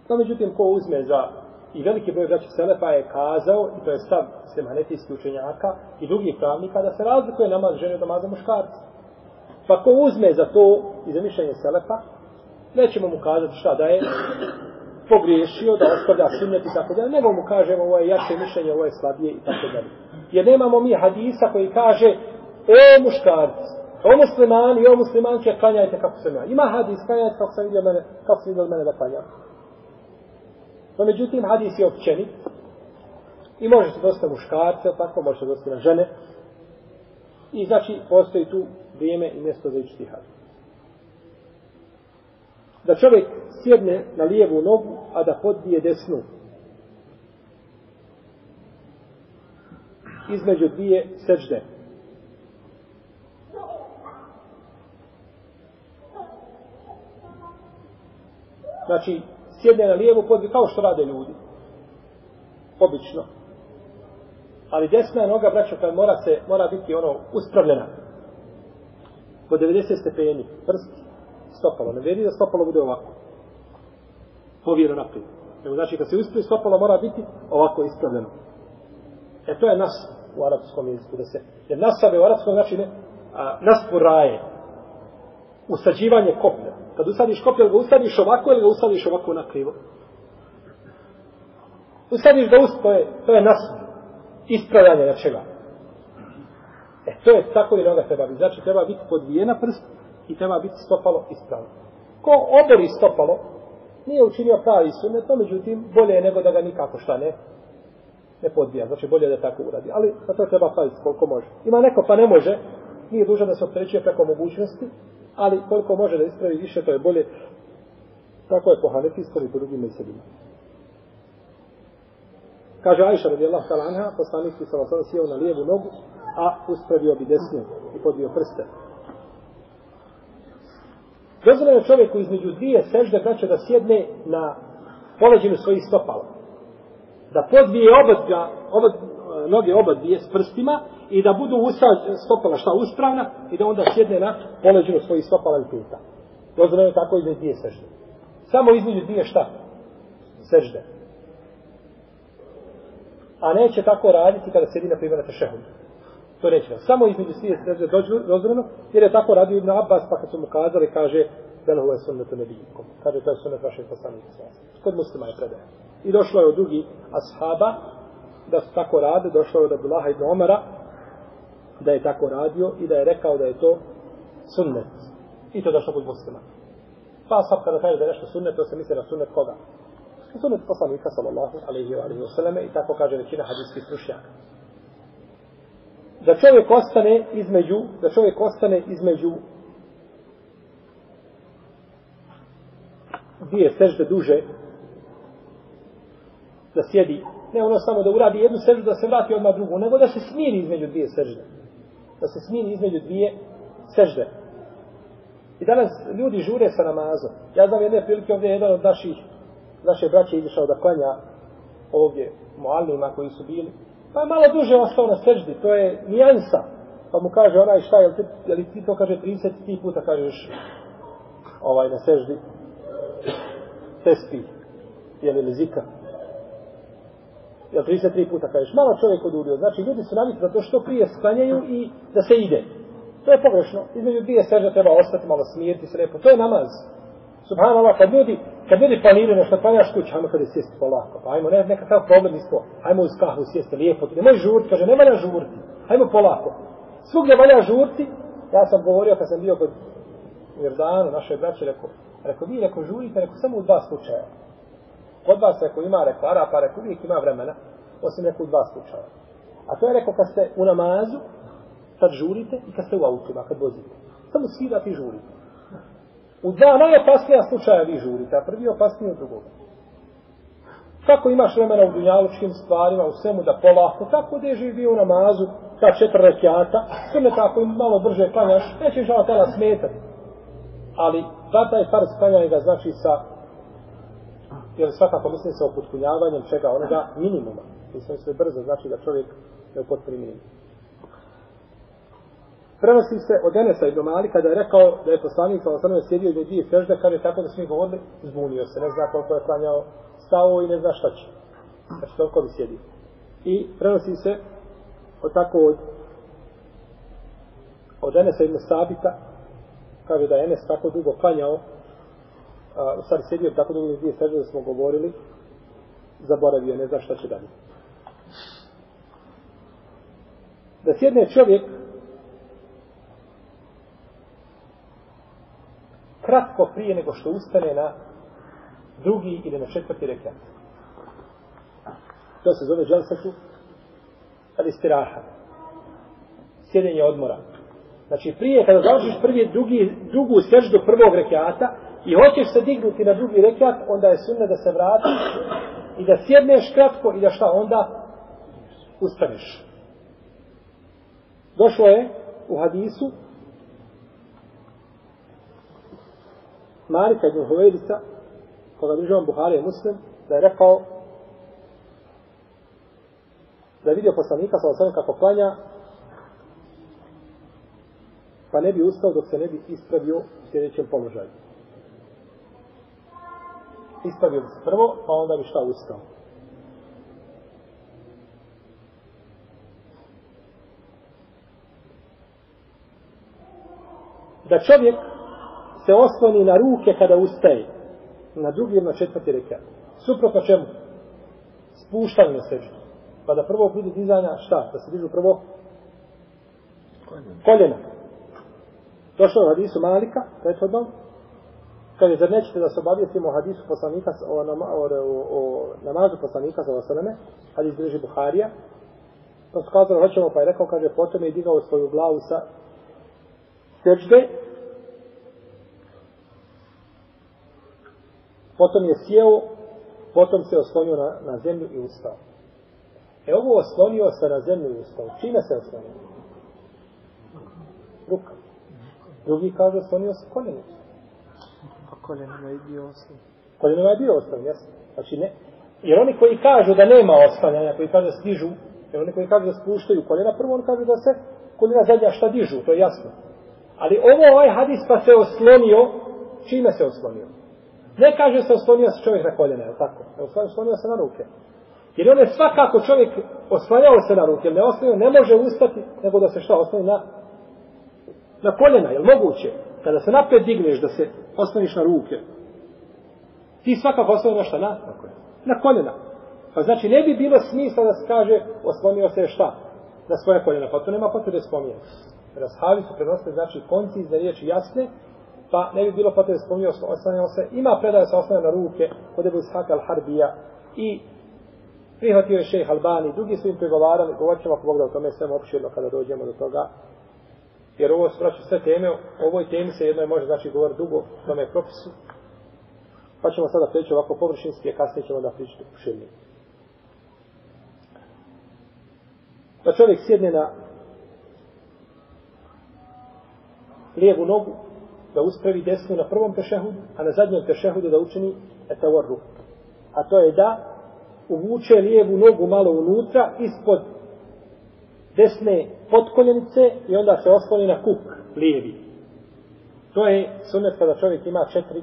No, međutim, ko uzme za i veliki broj braća Selefa je kazao, i to je stav semanetijskih učenjaka i drugih pravnika, da se razlikuje namaz žene od namaza muškarca. Pa ko uzme za to i za mišljenje Selefa, nećemo mu kazati šta da je pogriješio, da ostavlja sunnet i tako dalje, nego mu kažemo ovo je jače mišljenje, ovo je slabije i tako dalje. Jer nemamo mi hadisa koji kaže o muškarci, o muslimani o muslimanke klanjajte kako sam ja. Ima hadis, klanjajte kako sam vidio mene, kako sam vidio mene da klanjam. No, međutim, hadis je općenit. I može se dosta muškarca, tako može se dosta na žene. I znači, postoji tu vrijeme i mjesto za ičiti. Da čovjek sjedne na lijevu nogu, a da podbije desnu. Između dvije seđde. Znači, sjedne na lijevu podvi, kao što rade ljudi. Obično. Ali desna noga, braćo, kad mora se, mora biti ono, uspravljena. Po 90 stepeni, prst, stopalo. Ne vidi da stopalo bude ovako. Povjero naprijed. Nego znači, kad se uspravi stopalo, mora biti ovako ispravljeno. E to je nas u arapskom jeziku. Da se, jer nasabe u arapskom znači ne, a, naspor. Usađivanje koplja. Kad ustaviš koplje, ga ustaviš ovako ili ga ustaviš ovako na krivo? Ustaviš ga ust, to je, to je nas ispravljanje na čega. E, to je tako i noga treba biti. Znači, treba biti podvijena prst i treba biti stopalo ispravno. Ko obori stopalo, nije učinio pravi sunet, to međutim, bolje je nego da ga nikako šta ne, ne podvija. Znači, bolje da tako uradi. Ali, na to treba paziti koliko može. Ima neko pa ne može, Nije dužan da se opterećuje preko mogućnosti, ali koliko može da ispravi više, to je bolje. Tako je po hanefijskom i po drugim meselima. Kaže Ajša radijallahu ta'ala anha, poslanik bi sa vasada sjeo na lijevu nogu, a uspravio bi desnu i podvio prste. Dozvoljeno je čovjeku između dvije sežde braće da sjedne na poleđinu svojih stopala. Da podvije oba, oba, noge obadvije s prstima i da budu usta stopala šta uspravna i da onda sjedne na poleđinu svojih stopala i puta. Dozvoljeno je tako između dvije sežde. Samo između dvije šta? Sežde. A neće tako raditi kada sjedi na primjer na tešehudu. To neće. Samo između dvije sežde dozvoljeno, jer je tako radio Ibn Abbas, pa kad su mu kazali, kaže, Bel je sunnetu nebijikom. Kaže, to je sunnet vaše poslanice. svasa. Kod muslima je predaje. I došlo je od drugi ashaba, da su tako rade, došlo je od Abdullaha ibn Omara, da je tako radio i da je rekao da je to sunnet. I to došlo kod muslima. Pa sad kada kaže da je nešto sunnet, to se misli na sunnet koga? Sunnet poslanika, sallallahu alaihi wa alaihi wa i tako kaže većina hadijskih stručnjaka. Da čovjek ostane između, da čovjek ostane između dvije sežde duže, da sjedi, ne ono samo da uradi jednu seždu, da se vrati odmah drugu, nego da se smiri između dvije sežde. Da se smiri između dvije sežde. I danas ljudi žure sa namazom. Ja znam jedne prilike ovdje jedan od naših, naše braće izišao da klanja ovdje mualima koji su bili. Pa je malo duže ostao na seždi, to je nijansa. Pa mu kaže onaj šta, jel ti, jel ti to kaže 30 ti puta kažeš ovaj na seždi tespi, jel ili zika. Jel 33 puta kažeš, malo čovjek odurio. Znači ljudi su navikli da to što prije sklanjaju i da se ide. To je pogrešno. Između dvije sežde treba ostati malo smiriti se lijepo. To je namaz. Subhanallah, kad ljudi, kad ljudi planiraju nešto, planiraš kući, hajmo kada sjesti polako. Pa hajmo, ne, nekakav problem isto. Hajmo uz kahvu sjesti lijepo. Ne žurti, kaže, ne valja žurti. Hajmo polako. Svugdje valja žurti. Ja sam govorio kad sam bio kod Jordanu, naše braće, rekao, rekao, vi rekao, žurite, rekao, samo u dva slučaja. Kod vas, ako ima, reko Arapa, reko uvijek ima vremena, osim reko u dva slučaja. A to je rekao, kad ste u namazu, kad žurite i kad ste u autima, kad vozite. Samo svirate i žurite. U dva najopasnija slučaja vi žurite, a prvi je opasniji od drugog. Kako imaš vremena u dunjalučkim stvarima, u svemu da polako, tako da je živi u namazu, ta četiri rekiata, sve ne tako im malo brže klanjaš, nećeš žao tela smetati. Ali, da je farz klanjanja ga znači sa, jer svakako mislim sa upotpunjavanjem čega onoga minimuma. Mislim sve brzo, znači da čovjek je upotpuni minimum. Prenosi se od Enesa i Domali kada je rekao da je poslanik sa osanom sjedio i dvije sežde, kaže tako da svi govorili, zbunio se, ne zna koliko je klanjao stao i ne zna šta će. Znači toliko bi sjedio. I prenosi se od tako od od Enesa ibn Sabita, kaže da je Enes tako dugo klanjao, u stvari sjedio tako dugo i dvije sežde da smo govorili, zaboravio, ne zna šta će dalje. Da sjedne čovjek kratko prije nego što ustane na drugi ili na četvrti rekat. To se zove dželsetu ali istiraha. Sjedenje odmora. Znači prije kada završiš prvi, drugi, drugu seždu prvog rekata i hoćeš se dignuti na drugi rekat, onda je sunne da se vratiš i da sjedneš kratko i da šta onda ustaneš. Došlo je u hadisu Marika ibn Huvedica, koga bližavam Buhari i Muslim, da je rekao da je vidio poslanika sa osam kako klanja, pa ne bi ustao dok se ne bi ispravio u sljedećem položaju. Ispravio bi se prvo, pa onda bi šta ustao. Da čovjek se osloni na ruke kada ustaje. Na drugi ili na četvrti rekat. Suprotno čemu? Spuštanje na sežu. Pa da prvo bude dizanja, šta? Da se dižu prvo? Koljena. Došlo je u hadisu Malika, prethodno. Kaže, zar nećete da se obavijestimo o hadisu poslanika, o, nama, o, o, o namazu poslanika za osaleme, hadis drži Buharija. pa su kazali, hoćemo, pa je rekao, kaže, potom je digao svoju glavu sa sežde, potom je sjeo, potom se oslonio na, na zemlju i ustao. E ovo oslonio se na zemlju i ustao. Čime se oslonio? Ruka. Drugi kaže oslonio se koljenom. Pa koljenima je bio osnov. Koljenima je bio osnov, jesno. Znači ne. Jer oni koji kažu da nema oslanjanja, koji kažu da stižu, jer oni koji kažu da spuštaju koljena, prvo on kaže da se koljena zadnja šta dižu, to je jasno. Ali ovo ovaj hadis pa se oslonio, čime se oslonio? Ne kaže se oslonio se čovjek na koljena, je li tako? Ne oslonio se na ruke. Jer on je svakako čovjek oslanjao se na ruke, ne oslonio, ne može ustati, nego da se šta osloni na, na koljena, je li moguće? Kada se napred digneš da se osloniš na ruke, ti svakako oslonio na šta? Na, na koljena. Pa znači ne bi bilo smisla da se kaže oslonio se šta? Na svoje koljena. Pa to nema potrebe spominjati. Rashavi su prenosili znači konci za riječi jasne, pa ne bi bilo potrebe spominjao oslanjao se. Ima predaje se oslanjao na ruke kod Ebu Ishaka al-Harbija i prihvatio je šejh Albani, drugi su im pregovarali, govorit ćemo ako Bog da o tome sve opširno kada dođemo do toga. Jer ovo su znači, sve teme, o ovoj temi se jedno je može znači govor dugo, tome je propisu. Pa ćemo sada preći ovako površinski, a kasnije ćemo da pričati širnije. Da pa čovjek sjedne na lijevu nogu, da uspravi desnu na prvom tešehudu, a na zadnjem tešehudu da učini etavorru. A to je da uvuče lijevu nogu malo unutra, ispod desne potkoljenice i onda se osloni na kuk lijevi. To je sunet kada čovjek ima četiri,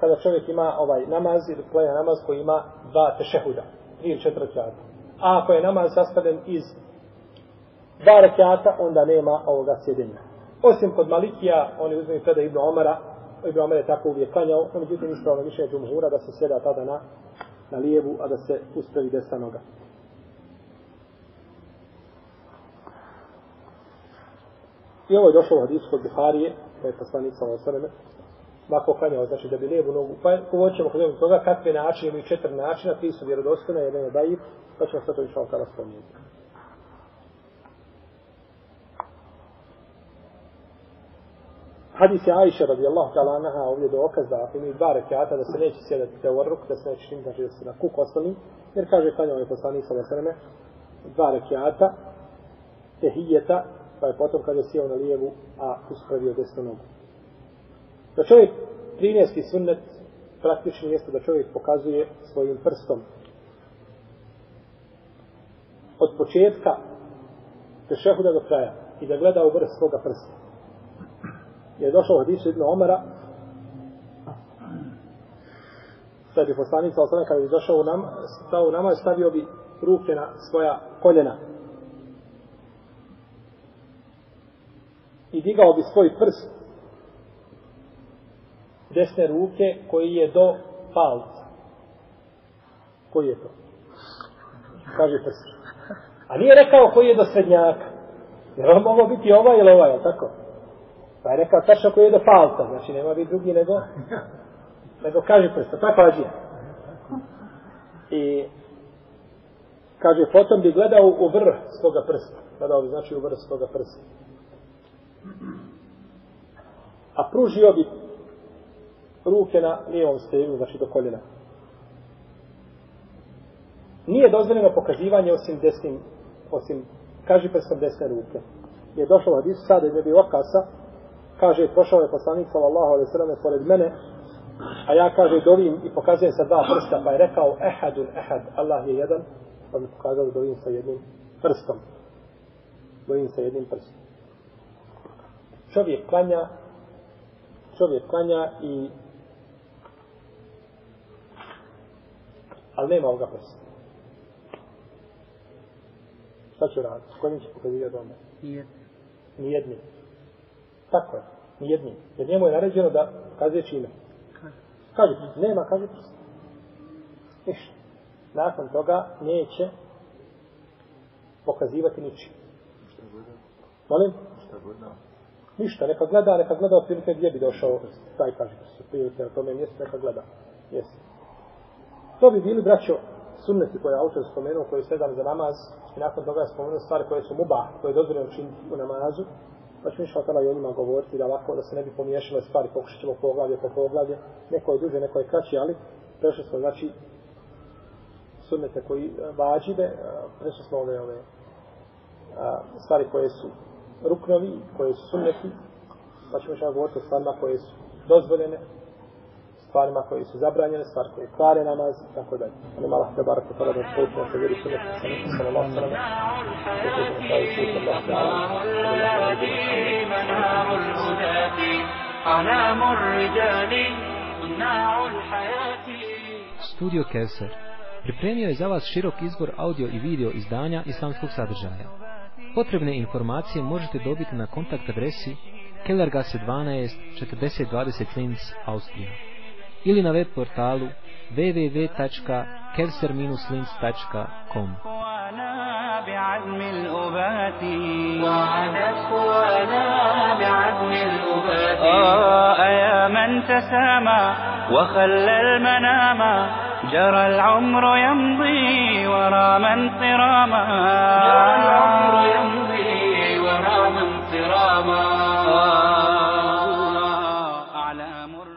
kada čovjek ima ovaj namaz ili klanja namaz koji ima dva tešehuda, tri ili četiri rekiata. A ako je namaz sastavljen iz dva rekiata, onda nema ovoga sjedenja. Osim kod Malikija, oni uzmeju tada Ibn Omara, Ibn Omar je tako uvijek klanjao, no međutim ispravno više džumhura da se sjeda tada na, na lijevu, a da se uspravi desna noga. I ovo je došlo u hadisu kod Buharije, da je poslanik sa osaneme, mako klanjao, znači da bi lijevu nogu, pa govorit ćemo kod toga kakve načine, imaju četiri načina, tri su vjerodostojne, jedan je dajiv, pa ćemo sve to išao kada spomenuti. Hadis je Aisha radijallahu ta'ala anaha ovdje dokaz da ako imaju dva rekiata da se neće sjedati te orruk, da se neće činiti, znači da se na kuk ostali, jer kaže klanjao je poslanik sa osaneme, dva rekiata, tehijeta, pa je potom kada je sjeo na lijevu, a uspravio desnu nogu. Da čovjek 13. sunnet praktični jeste da čovjek pokazuje svojim prstom od početka tešehuda do kraja i da gleda u vrh svoga prsta je došao u hadisu Ibn Omara sad je poslanica sa kada je došao u nam stao u nama stavio bi ruke na svoja koljena i digao bi svoj prst desne ruke koji je do palca koji je to kaže prst a nije rekao koji je do srednjaka jer on mogao biti ovaj ili ovaj, tako? Pa je rekao tačno koji je do palca, znači nema biti drugi nego, nego kaže prsta, tako lađija. I kaže, potom bi gledao u vrh svoga prsta. Gledao bi, znači, u vrh svoga prsta. A pružio bi ruke na lijevom stegu, znači do koljena. Nije dozvoljeno pokazivanje osim desnim, osim, kaži pa prstom desne ruke. Je došlo od Isa da je bio okasa, kaže, prošao je poslanik sallallahu alaihi sallam pored mene, a ja kaže, dovim i pokazujem sa dva prsta, pa je rekao, ehadun ehad, Allah je jedan, pa mi pokazao dovim sa jednim prstom. Dovim sa jednim prstom. Čovjek klanja, čovjek klanja i ali nema ovoga prsta. Šta će raditi? Kojim će pokazivati doma? Nijedni. Nijedni. Tako je. Nijedni. Jer njemu je naređeno da kazuje čime. Kaže, nema, kaže prst. Ništa. Nakon toga neće pokazivati ničim. Molim? Ništa, neka gleda, neka gleda od prilike gdje bi došao, taj kaže, prilike na tome mjestu, neka gleda. Jesi. To bi bili, braćo, sunneti koje je autor spomenuo, koji je sedam za namaz, i nakon toga je spomenuo stvari koje su muba, koje je dozvoljeno činiti u namazu, Pa ću išla tala i o njima govoriti da ovako da se ne bi pomiješale stvari, pokušat ćemo poglavlje po poglavlje, neko je duže, neko je kraći, ali prešli smo znači sunnete koji vađive, prešli smo ove, ove a, stvari koje su ruknovi, koje su sunneti, pa ćemo išla govoriti o stvarima koje su dozvoljene, stvarima koje su zabranjene, stvari koje kvare namaz, i tako dalje. Ali Allah te barak u tada da spoučimo se vjeri sunneti sa nekim sa Allah sa nama. أعلام الرجال صناع الحياة Studio Kevser pripremio je za vas širok izbor audio i video izdanja islamskog sadržaja. Potrebne informacije možete dobiti na kontakt adresi Kellergasse 12 4020 Linz, Austrija ili na web portalu www.kevser-linz.com وانا بعزم الأبات وعدت وانا بعزم الأبات آه يا من تسامى وخلى المنام جرى العمر يمضي ورا من صراما. جرى العمر يمضي ورا من صراما.